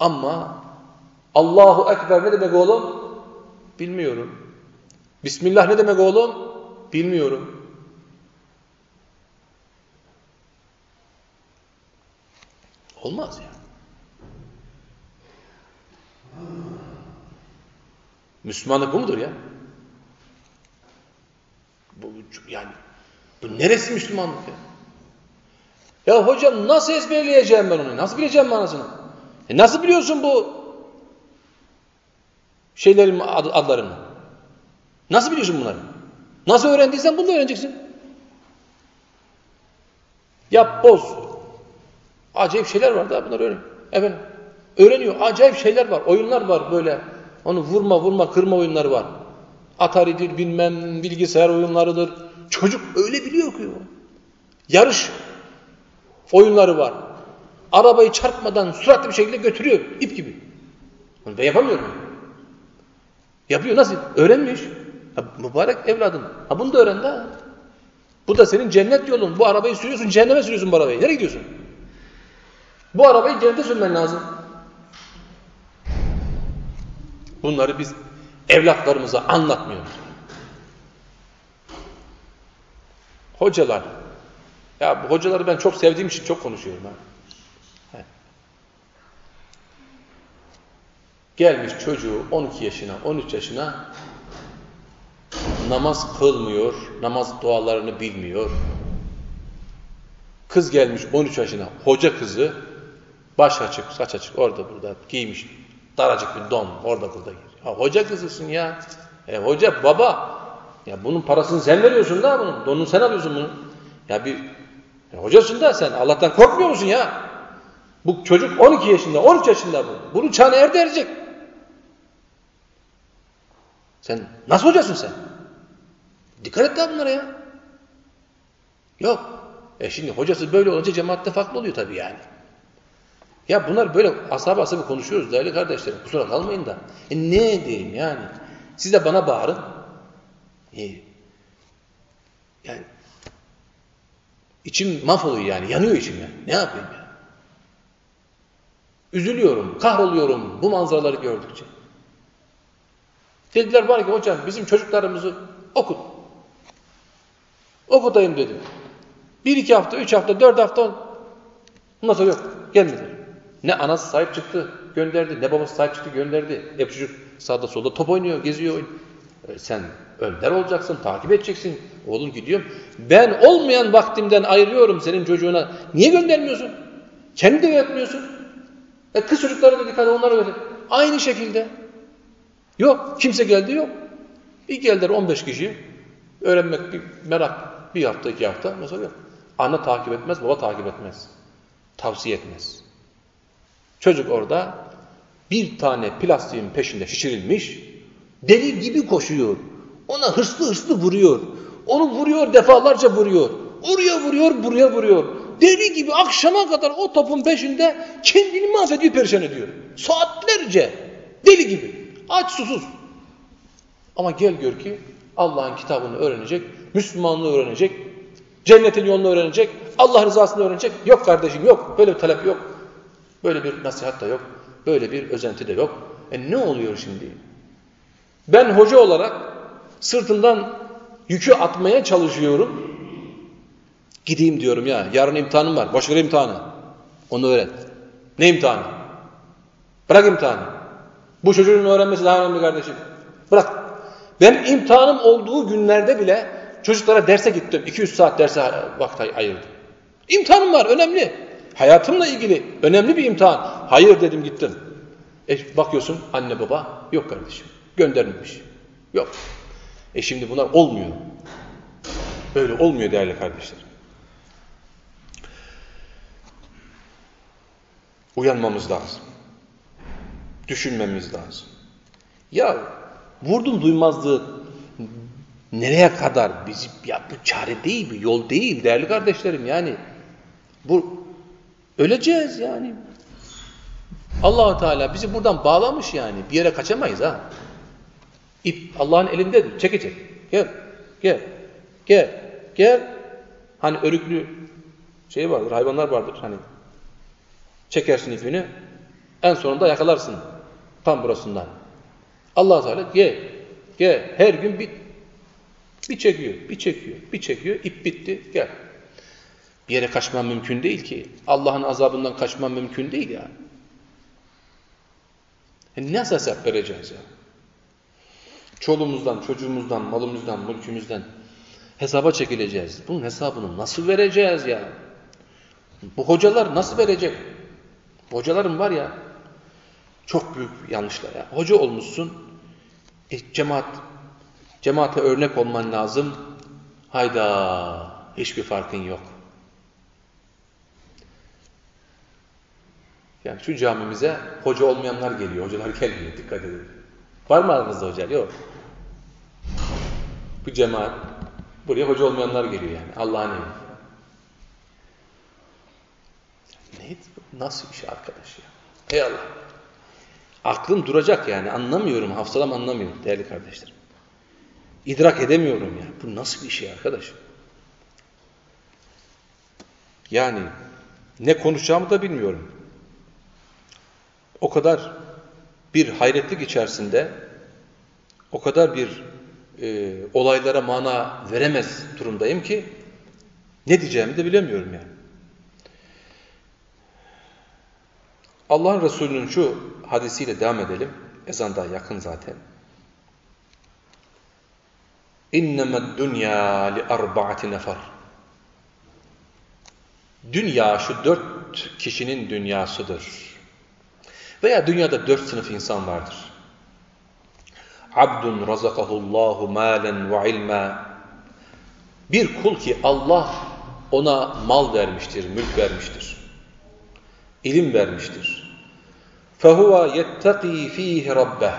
S1: Ama Allahu Ekber ne demek oğlum? Bilmiyorum. Bismillah ne demek oğlum? Bilmiyorum. Olmaz ya. Müslümanlık bu mudur ya? Bu, yani bu neresi Müslümanlık ya? Ya hocam nasıl ezberleyeceğim ben onu? Nasıl bileceğim manasını? E nasıl biliyorsun bu şeylerin ad adlarını? Nasıl biliyorsun bunları? Nasıl öğrendiysen bunu da öğreneceksin. Yap, boz. Acayip şeyler var da bunları öğren. Efendim, öğreniyor. Acayip şeyler var. Oyunlar var böyle. Onu vurma vurma kırma oyunları var. Atari'dir bilmem bilgisayar oyunlarıdır. Çocuk öyle biliyor ki. Yarış. oyunları var. Arabayı çarpmadan süratli bir şekilde götürüyor. ip gibi. Ben yapamıyorum. Yapıyor nasıl? Öğrenmiş. Ha, mübarek evladın. Ha bunu da öğren de. Bu da senin cennet yolun. Bu arabayı sürüyorsun, cehenneme sürüyorsun bu arabayı. Nereye gidiyorsun? Bu arabayı cennete sürmen lazım. Bunları biz evlatlarımıza anlatmıyoruz. Hocalar. Ya bu hocaları ben çok sevdiğim için çok konuşuyorum. Ha. Gelmiş çocuğu 12 yaşına, 13 yaşına namaz kılmıyor, namaz dualarını bilmiyor. Kız gelmiş 13 yaşına, hoca kızı, baş açık, saç açık, orada burada giymiş, daracık bir don, orada burada. Ha, hoca kızısın ya. E, hoca, baba. Ya bunun parasını sen veriyorsun da bunun, donunu sen alıyorsun bunu. Ya bir ya hocasın da sen, Allah'tan korkmuyor musun ya? Bu çocuk 12 yaşında, 13 yaşında bu. Bunun çağını erde erecek. Sen nasıl hocasın sen? Dikkat et daha bunlara ya. Yok. E şimdi hocası böyle olunca cemaatte farklı oluyor tabii yani. Ya bunlar böyle ashab asabı konuşuyoruz değerli kardeşlerim. Kusura kalmayın da. E ne diyeyim yani? Siz de bana bağırın. E, yani içim mahvoluyor yani. Yanıyor içim yani. Ne yapayım ya? Üzülüyorum, kahroluyorum bu manzaraları gördükçe. Dediler var ki hocam bizim çocuklarımızı okut. Okutayım dedim. Bir iki hafta, üç hafta, dört hafta ondan sonra yok. Gelmedi. Ne anası sahip çıktı gönderdi, ne babası sahip çıktı gönderdi. Hep çocuk sağda solda top oynuyor, geziyor. E, sen önder olacaksın, takip edeceksin. Oğlum gidiyorum. Ben olmayan vaktimden ayırıyorum senin çocuğuna. Niye göndermiyorsun? Kendi de öğretmiyorsun. E, kız çocukları da dikkat onlara öğret. Aynı şekilde. Yok. Kimse geldi yok. Bir geldiler 15 kişi. Öğrenmek bir merak. Bir hafta, iki hafta. Mesela yok. Anne takip etmez, baba takip etmez. Tavsiye etmez. Çocuk orada bir tane plastiğin peşinde şişirilmiş. Deli gibi koşuyor. Ona hırslı hırslı vuruyor. Onu vuruyor, defalarca vuruyor. Vuruyor, vuruyor, buraya vuruyor. Deli gibi akşama kadar o topun peşinde kendini mahvediyor, perişan ediyor. Saatlerce. Deli gibi. Aç susuz. Ama gel gör ki Allah'ın kitabını öğrenecek, Müslümanlığı öğrenecek, cennetin yolunu öğrenecek, Allah rızasını öğrenecek. Yok kardeşim yok. Böyle bir talep yok. Böyle bir nasihat da yok. Böyle bir özenti de yok. E ne oluyor şimdi? Ben hoca olarak sırtından yükü atmaya çalışıyorum. Gideyim diyorum ya. Yarın imtihanım var. Boş ver imtihanı. Onu öğret. Ne imtihanı? Bırak imtihanı. Bu çocuğun öğrenmesi daha önemli kardeşim. Bırak. Ben imtihanım olduğu günlerde bile çocuklara derse gittim. 200 saat derse vakit ayırdım. İmtihanım var. Önemli. Hayatımla ilgili önemli bir imtihan. Hayır dedim gittim. E bakıyorsun anne baba yok kardeşim. Göndermemiş. Yok. E şimdi bunlar olmuyor. Böyle olmuyor değerli kardeşler. Uyanmamız lazım. Düşünmemiz lazım. Ya vurdum duymazlığı nereye kadar? Bizi, ya bu çare değil, bir yol değil değerli kardeşlerim yani. Bu öleceğiz yani. Allahu Teala bizi buradan bağlamış yani. Bir yere kaçamayız ha. İp Allah'ın elindedir. Çekecek. Gel. Gel. Gel. Gel. Hani örüklü şey vardır, hayvanlar vardır hani. Çekersin ipini. En sonunda yakalarsın. Tam burasından. Allah Teala gel. Gel. Her gün bir bir çekiyor, bir çekiyor, bir çekiyor. ip bitti. Gel. Bir yere kaçman mümkün değil ki. Allah'ın azabından kaçman mümkün değil yani. E nasıl hesap vereceğiz ya? Çoluğumuzdan, çocuğumuzdan, malımızdan, mülkümüzden hesaba çekileceğiz. Bunun hesabını nasıl vereceğiz ya? Bu hocalar nasıl verecek? Bu hocaların var ya çok büyük yanlışlar ya. Hoca olmuşsun, e, cemaat, cemaate örnek olman lazım. Hayda, hiçbir farkın yok. Yani şu camimize hoca olmayanlar geliyor, hocalar gelmiyor, dikkat edin. Var mı aranızda hoca? Yok. Bu cemaat, buraya hoca olmayanlar geliyor yani, Allah'ın evi. Ne, nasıl bir şey arkadaş ya? Ey Allah. Aklım duracak yani anlamıyorum, hafsalam anlamıyor değerli kardeşlerim. İdrak edemiyorum ya. Bu nasıl bir şey arkadaş? Yani ne konuşacağımı da bilmiyorum. O kadar bir hayretlik içerisinde, o kadar bir e, olaylara mana veremez durumdayım ki ne diyeceğimi de bilemiyorum yani. Allah'ın Resulü'nün şu hadisiyle devam edelim. Ezan daha yakın zaten. İnnemed dünya li arba'ati nefer. Dünya şu dört kişinin dünyasıdır. Veya dünyada dört sınıf insan vardır. Abdun razakahullahu malen ve ilma. Bir kul ki Allah ona mal vermiştir, mülk vermiştir. İlim vermiştir. فَهُوَ يَتَّقِي ف۪يهِ رَبَّهِ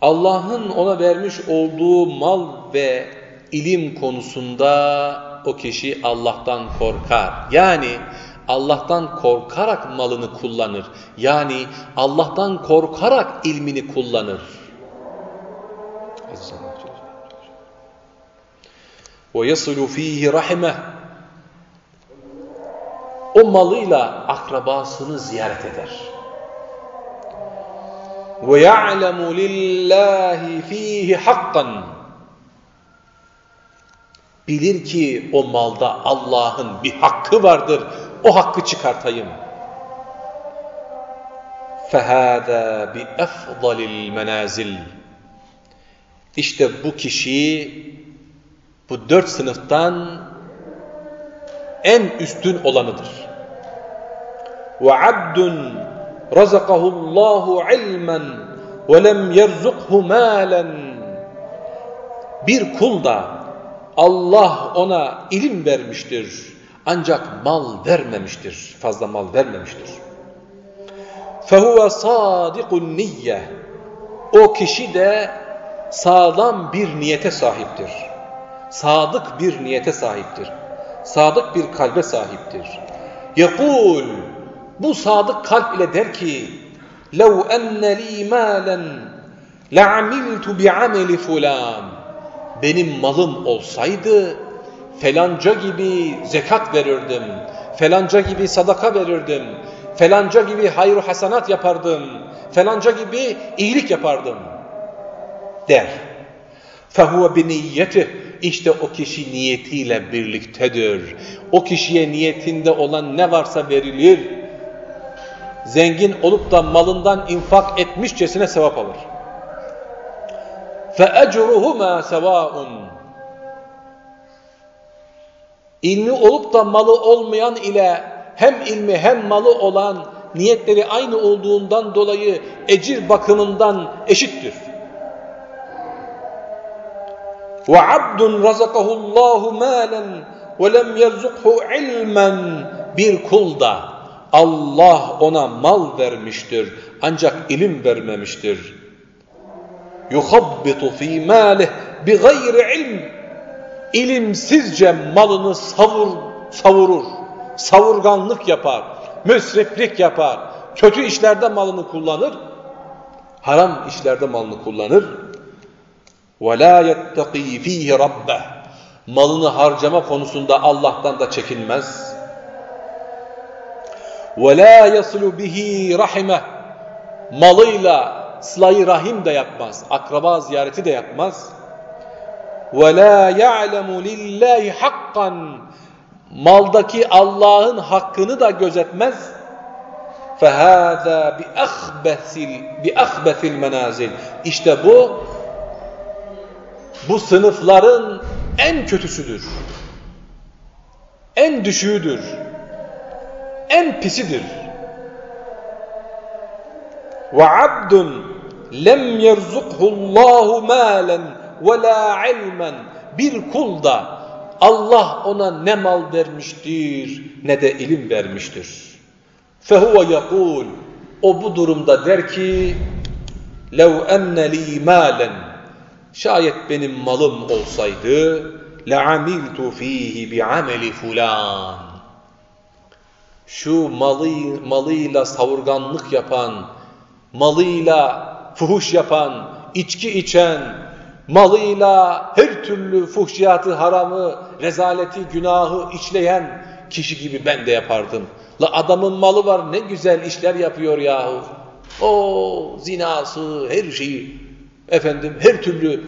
S1: Allah'ın ona vermiş olduğu mal ve ilim konusunda o kişi Allah'tan korkar. Yani Allah'tan korkarak malını kullanır. Yani Allah'tan korkarak ilmini kullanır. وَيَصِلُ ف۪يهِ رَحِمَهِ o malıyla akrabasını ziyaret eder. Ve ya'lemu lillahi fihi hakkan. Bilir ki o malda Allah'ın bir hakkı vardır. O hakkı çıkartayım. Fehâdâ bi efdalil menazil. İşte bu kişi bu dört sınıftan en üstün olanıdır ve abdun razakahullahu ilmen ve lem yerzukhu malen. Bir kul da Allah ona ilim vermiştir ancak mal vermemiştir fazla mal vermemiştir. Fehuve sadikun niyye. O kişi de sağlam bir niyete sahiptir. Sadık bir niyete sahiptir. Sadık bir kalbe sahiptir. Yekul Bu sadık kalp ile der ki لَوْ أَنَّ لِي مَالًا لَعَمِلْتُ بِعَمَلِ فُلَانٍ Benim malım olsaydı felanca gibi zekat verirdim, felanca gibi sadaka verirdim, felanca gibi hayır hasanat yapardım, felanca gibi iyilik yapardım der. فَهُوَ بِنِيَّتِهِ İşte o kişi niyetiyle birliktedir. O kişiye niyetinde olan ne varsa verilir. Zengin olup da malından infak etmişçesine sevap alır. فَاَجْرُهُمَا سَوَاءٌ İlmi olup da malı olmayan ile hem ilmi hem malı olan niyetleri aynı olduğundan dolayı ecir bakımından eşittir. وَعَبْدٌ رَزَقَهُ اللّٰهُ مَالًا وَلَمْ يَرْزُقْهُ عِلْمًا Bir kul da Allah ona mal vermiştir ancak ilim vermemiştir. Yuhabbitu fi malih bi gayri ilm. İlimsizce malını savur, savurur. Savurganlık yapar, müsriflik yapar. Kötü işlerde malını kullanır. Haram işlerde malını kullanır. Ve la yettaki fihi rabbeh. Malını harcama konusunda Allah'tan da çekinmez وَلَا يَصِلُ بِهِ رَحِمَهِ Malıyla sılayı rahim de yapmaz, akraba ziyareti de yapmaz. وَلَا يَعْلَمُ لِلّٰهِ حَقًّا Maldaki Allah'ın hakkını da gözetmez. فَهَذَا بِأَخْبَثِ الْمَنَازِلِ İşte bu, bu sınıfların en kötüsüdür. En düşüğüdür. en pisidir. Ve abdun lem yerzukhu'llahu malen ve la ilmen. Bir kul da Allah ona ne mal vermiştir ne de ilim vermiştir. Fehuve yakul o bu durumda der ki lev enne li malen şayet benim malım olsaydı la amiltu fihi bi ameli fulan şu malı, malıyla savurganlık yapan, malıyla fuhuş yapan, içki içen, malıyla her türlü fuhşiyatı, haramı, rezaleti, günahı işleyen kişi gibi ben de yapardım. La adamın malı var ne güzel işler yapıyor yahu. O zinası, her şeyi, efendim her türlü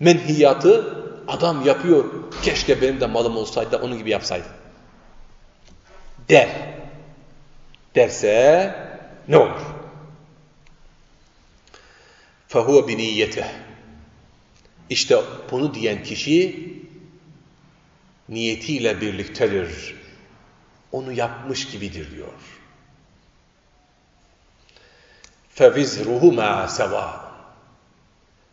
S1: menhiyatı adam yapıyor. Keşke benim de malım olsaydı da onun gibi yapsaydım Der. Derse ne olur? فَهُوَ بِنِيَّتِهِ İşte bunu diyen kişi niyetiyle birliktedir. Onu yapmış gibidir diyor. فَوِزْرُهُ مَا سَوَى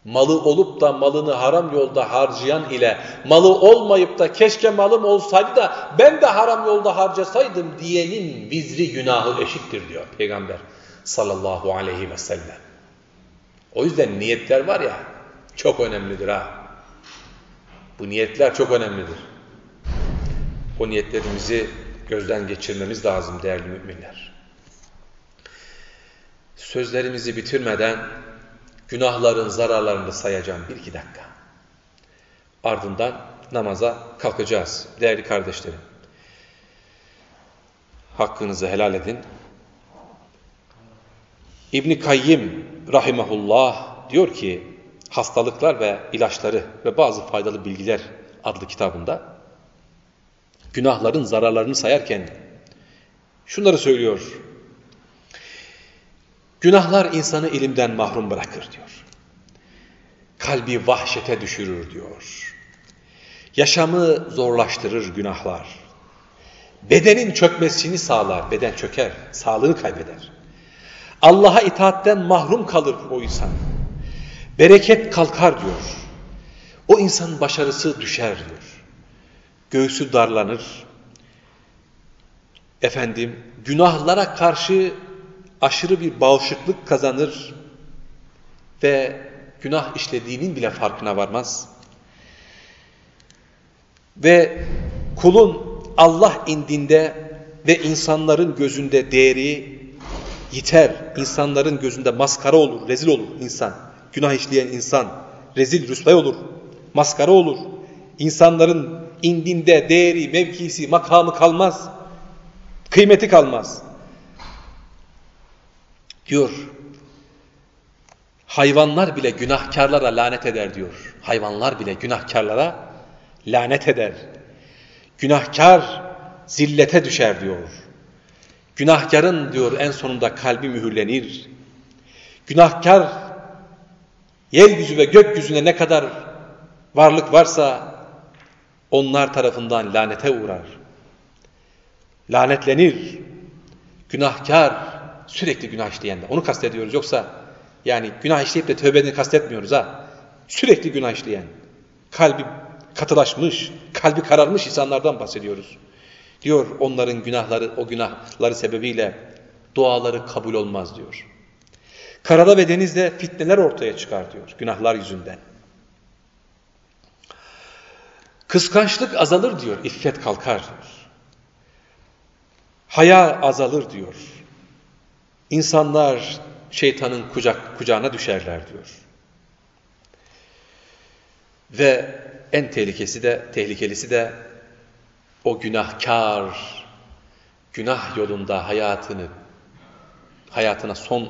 S1: Malı olup da malını haram yolda harcayan ile malı olmayıp da keşke malım olsaydı da ben de haram yolda harcasaydım diyenin vizri günahı eşittir diyor Peygamber sallallahu aleyhi ve sellem. O yüzden niyetler var ya çok önemlidir ha. Bu niyetler çok önemlidir. O niyetlerimizi gözden geçirmemiz lazım değerli müminler. Sözlerimizi bitirmeden günahların zararlarını sayacağım bir iki dakika. Ardından namaza kalkacağız değerli kardeşlerim. Hakkınızı helal edin. İbni Kayyim rahimahullah diyor ki hastalıklar ve ilaçları ve bazı faydalı bilgiler adlı kitabında günahların zararlarını sayarken şunları söylüyor. Günahlar insanı ilimden mahrum bırakır diyor. Kalbi vahşete düşürür diyor. Yaşamı zorlaştırır günahlar. Bedenin çökmesini sağlar. Beden çöker, sağlığını kaybeder. Allah'a itaatten mahrum kalır o insan. Bereket kalkar diyor. O insanın başarısı düşer diyor. Göğsü darlanır. Efendim günahlara karşı aşırı bir bağışıklık kazanır ve günah işlediğinin bile farkına varmaz. Ve kulun Allah indinde ve insanların gözünde değeri yiter. İnsanların gözünde maskara olur, rezil olur insan. Günah işleyen insan rezil, rüsvay olur, maskara olur. İnsanların indinde değeri, mevkisi, makamı kalmaz. Kıymeti kalmaz. Diyor, hayvanlar bile günahkarlara lanet eder diyor. Hayvanlar bile günahkarlara lanet eder. Günahkar zillete düşer diyor. Günahkarın diyor en sonunda kalbi mühürlenir. Günahkar yeryüzü ve gökyüzüne ne kadar varlık varsa onlar tarafından lanete uğrar. Lanetlenir. Günahkar sürekli günah işleyen de. Onu kastediyoruz yoksa yani günah işleyip de tövbeni kastetmiyoruz ha. Sürekli günah işleyen. Kalbi katılaşmış, kalbi kararmış insanlardan bahsediyoruz. Diyor onların günahları, o günahları sebebiyle duaları kabul olmaz diyor. Karada ve denizde fitneler ortaya çıkar diyor günahlar yüzünden. Kıskançlık azalır diyor, iffet kalkar diyor. Haya azalır diyor. İnsanlar şeytanın kucak, kucağına düşerler diyor. Ve en tehlikesi de, tehlikelisi de o günahkar, günah yolunda hayatını, hayatına son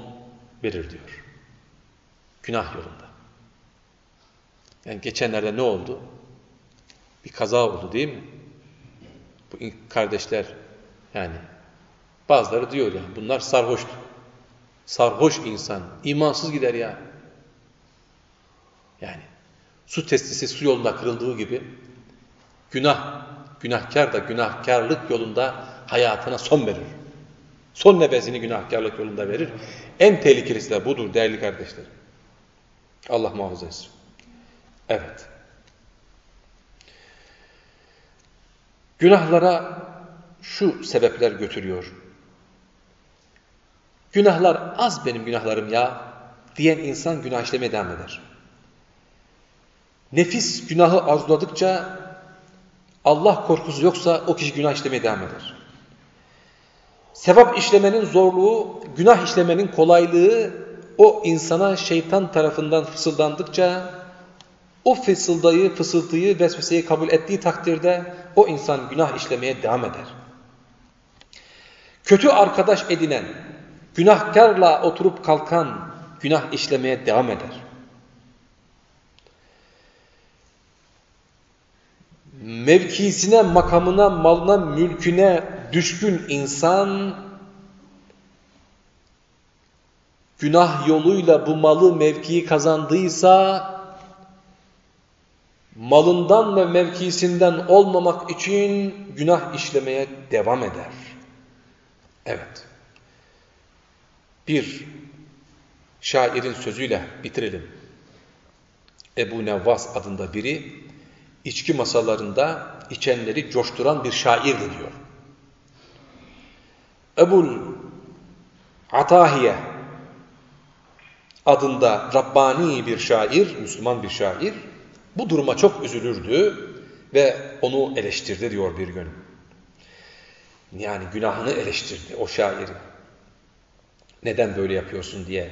S1: verir diyor. Günah yolunda. Yani geçenlerde ne oldu? Bir kaza oldu değil mi? Bu kardeşler yani bazıları diyor yani bunlar sarhoştu. Sarhoş insan, imansız gider ya. Yani su testisi su yolunda kırıldığı gibi günah Günahkar da günahkarlık yolunda hayatına son verir. Son nefesini günahkarlık yolunda verir. En tehlikelisi de budur değerli kardeşler. Allah muhafaza etsin. Evet. Günahlara şu sebepler götürüyor. Günahlar az benim günahlarım ya diyen insan günah işlemeye devam eder. Nefis günahı arzuladıkça Allah korkusu yoksa o kişi günah işlemeye devam eder. sevap işlemenin zorluğu, günah işlemenin kolaylığı o insana şeytan tarafından fısıldandıkça o fısıldayı, fısıltıyı, vesveseyi kabul ettiği takdirde o insan günah işlemeye devam eder. Kötü arkadaş edinen, günahkarla oturup kalkan günah işlemeye devam eder. Mevkisine, makamına, malına, mülküne düşkün insan günah yoluyla bu malı, mevkiyi kazandıysa malından ve mevkisinden olmamak için günah işlemeye devam eder. Evet. Bir şairin sözüyle bitirelim. Ebu Nevvas adında biri içki masalarında içenleri coşturan bir şairdi diyor. Ebul Atahiye adında Rabbani bir şair, Müslüman bir şair bu duruma çok üzülürdü ve onu eleştirdi diyor bir gün. Yani günahını eleştirdi o şairi. Neden böyle yapıyorsun diye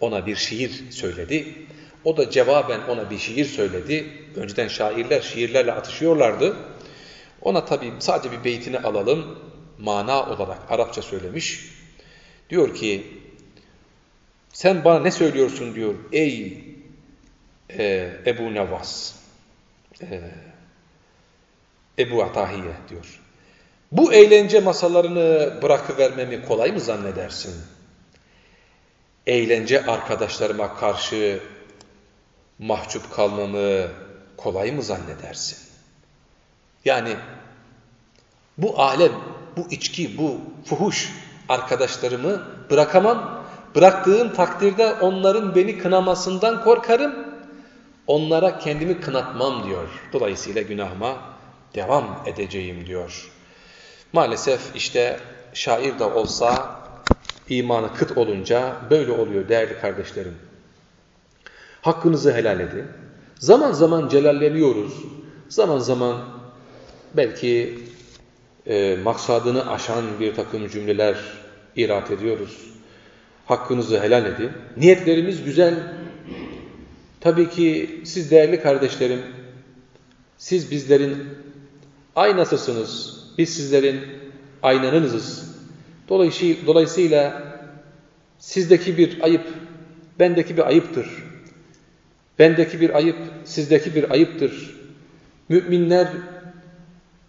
S1: ona bir şiir söyledi. O da cevaben ona bir şiir söyledi. Önceden şairler şiirlerle atışıyorlardı. Ona tabii sadece bir beytini alalım. Mana olarak Arapça söylemiş. Diyor ki sen bana ne söylüyorsun diyor ey e, Ebu Nevas e, Ebu Atahiye diyor. Bu eğlence masalarını bırakıvermemi kolay mı zannedersin? Eğlence arkadaşlarıma karşı mahcup kalmamı kolay mı zannedersin? Yani bu alem, bu içki, bu fuhuş arkadaşlarımı bırakamam. Bıraktığım takdirde onların beni kınamasından korkarım. Onlara kendimi kınatmam diyor. Dolayısıyla günahıma devam edeceğim diyor. Maalesef işte şair de olsa imanı kıt olunca böyle oluyor değerli kardeşlerim. Hakkınızı helal edin. Zaman zaman celalleniyoruz. Zaman zaman belki e, maksadını aşan bir takım cümleler irat ediyoruz. Hakkınızı helal edin. Niyetlerimiz güzel. Tabii ki siz değerli kardeşlerim, siz bizlerin aynasısınız. Biz sizlerin aynanınızız. Dolayısıyla, sizdeki bir ayıp, bendeki bir ayıptır. Bendeki bir ayıp, sizdeki bir ayıptır. Müminler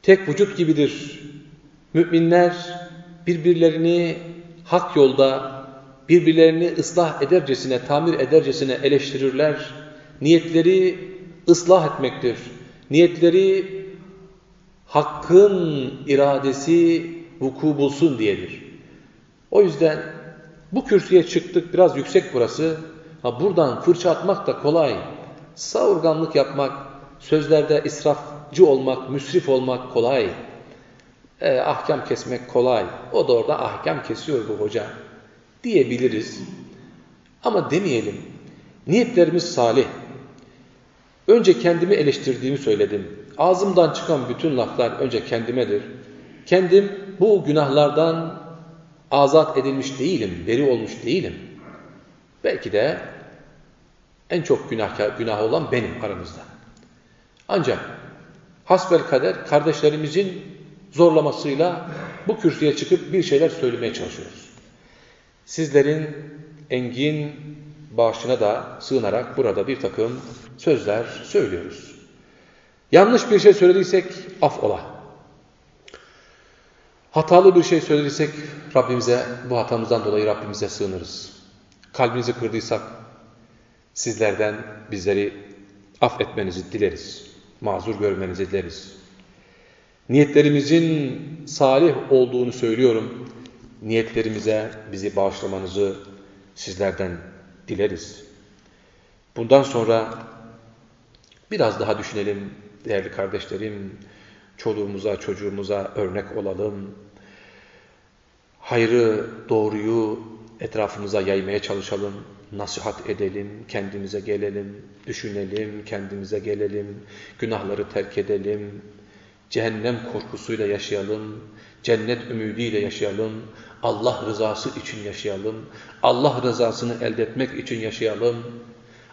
S1: tek vücut gibidir. Müminler birbirlerini hak yolda, birbirlerini ıslah edercesine, tamir edercesine eleştirirler. Niyetleri ıslah etmektir. Niyetleri hakkın iradesi vuku bulsun diyedir. O yüzden bu kürsüye çıktık biraz yüksek burası. Ha buradan fırça atmak da kolay. Savurganlık yapmak, sözlerde israfcı olmak, müsrif olmak kolay. E, ahkam kesmek kolay. O da orada ahkam kesiyor bu hoca diyebiliriz. Ama demeyelim. Niyetlerimiz salih. Önce kendimi eleştirdiğimi söyledim. Ağzımdan çıkan bütün laflar önce kendimedir. Kendim bu günahlardan azat edilmiş değilim, beri olmuş değilim. Belki de en çok günah, günah olan benim aramızda. Ancak hasbel kader kardeşlerimizin zorlamasıyla bu kürsüye çıkıp bir şeyler söylemeye çalışıyoruz. Sizlerin engin bağışına da sığınarak burada bir takım sözler söylüyoruz. Yanlış bir şey söylediysek af ola. Hatalı bir şey söylediysek Rabbimize, bu hatamızdan dolayı Rabbimize sığınırız. Kalbinizi kırdıysak sizlerden bizleri affetmenizi dileriz. Mazur görmenizi dileriz. Niyetlerimizin salih olduğunu söylüyorum. Niyetlerimize bizi bağışlamanızı sizlerden dileriz. Bundan sonra biraz daha düşünelim değerli kardeşlerim. Çoluğumuza, çocuğumuza örnek olalım. Hayrı, doğruyu etrafımıza yaymaya çalışalım. Nasihat edelim, kendimize gelelim, düşünelim, kendimize gelelim, günahları terk edelim. Cehennem korkusuyla yaşayalım. Cennet ümidiyle yaşayalım. Allah rızası için yaşayalım. Allah rızasını elde etmek için yaşayalım.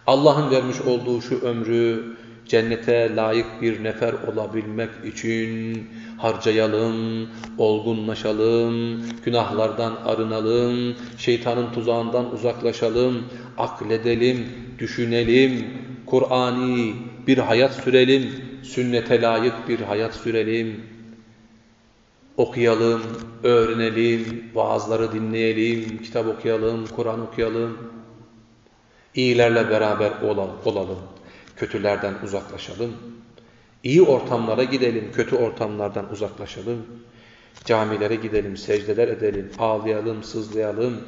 S1: Allah'ın vermiş olduğu şu ömrü cennete layık bir nefer olabilmek için harcayalım, olgunlaşalım, günahlardan arınalım, şeytanın tuzağından uzaklaşalım, akledelim, düşünelim, Kur'ani bir hayat sürelim, sünnete layık bir hayat sürelim. Okuyalım, öğrenelim, vaazları dinleyelim, kitap okuyalım, Kur'an okuyalım. İyilerle beraber olalım, kötülerden uzaklaşalım. İyi ortamlara gidelim, kötü ortamlardan uzaklaşalım. Camilere gidelim, secdeler edelim, ağlayalım, sızlayalım.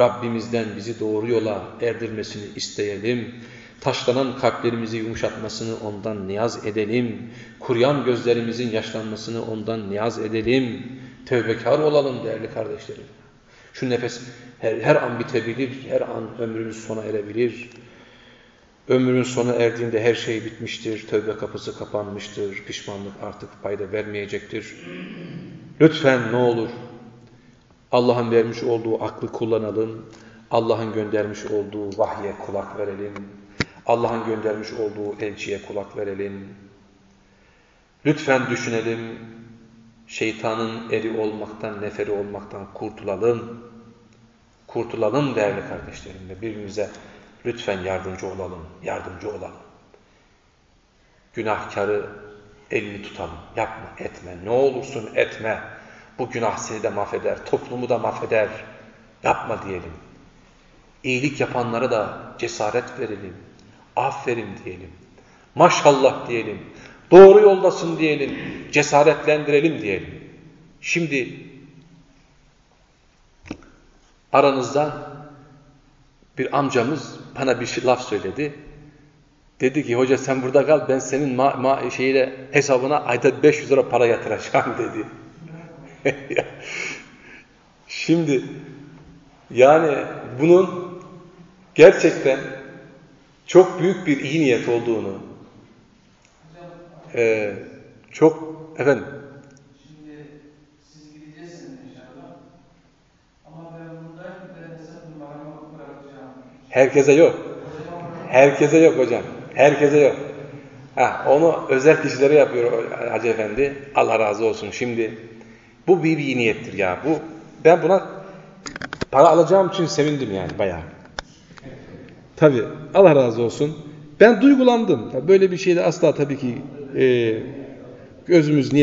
S1: Rabbimizden bizi doğru yola erdirmesini isteyelim. Taşlanan kalplerimizi yumuşatmasını ondan niyaz edelim. Kuruyan gözlerimizin yaşlanmasını ondan niyaz edelim. Tevbekar olalım değerli kardeşlerim. Şu nefes her, her an bitebilir, her an ömrümüz sona erebilir. Ömrün sona erdiğinde her şey bitmiştir, tövbe kapısı kapanmıştır, pişmanlık artık fayda vermeyecektir. Lütfen ne olur Allah'ın vermiş olduğu aklı kullanalım, Allah'ın göndermiş olduğu vahye kulak verelim, Allah'ın göndermiş olduğu elçiye kulak verelim. Lütfen düşünelim, şeytanın eri olmaktan, neferi olmaktan kurtulalım. Kurtulalım değerli kardeşlerim ve birbirimize lütfen yardımcı olalım, yardımcı olalım. Günahkarı elini tutalım, yapma, etme, ne olursun etme. Bu günah seni de mahveder, toplumu da mahveder. Yapma diyelim. İyilik yapanlara da cesaret verelim. Aferin diyelim. Maşallah diyelim. Doğru yoldasın diyelim. Cesaretlendirelim diyelim. Şimdi aranızda bir amcamız bana bir şey, laf söyledi. Dedi ki hoca sen burada kal ben senin ma, ma şeyle hesabına ayda 500 lira para yatıracağım [laughs] dedi. [laughs] Şimdi yani bunun gerçekten çok büyük bir iyi niyet olduğunu e, çok efendim
S2: Şimdi siz gideceksiniz inşallah. Ama ben buradayım ben hesap numaramı bırakacağım.
S1: Herkese yok. Herkese yok hocam. Herkese yok. Ha, onu özel kişilere yapıyor Hacı Efendi. Allah razı olsun. Şimdi bu bir, bir iyi niyettir ya. Bu ben buna para alacağım için sevindim yani bayağı. Tabii Allah razı olsun. Ben duygulandım. Böyle bir şeyde asla tabii ki e, gözümüz niye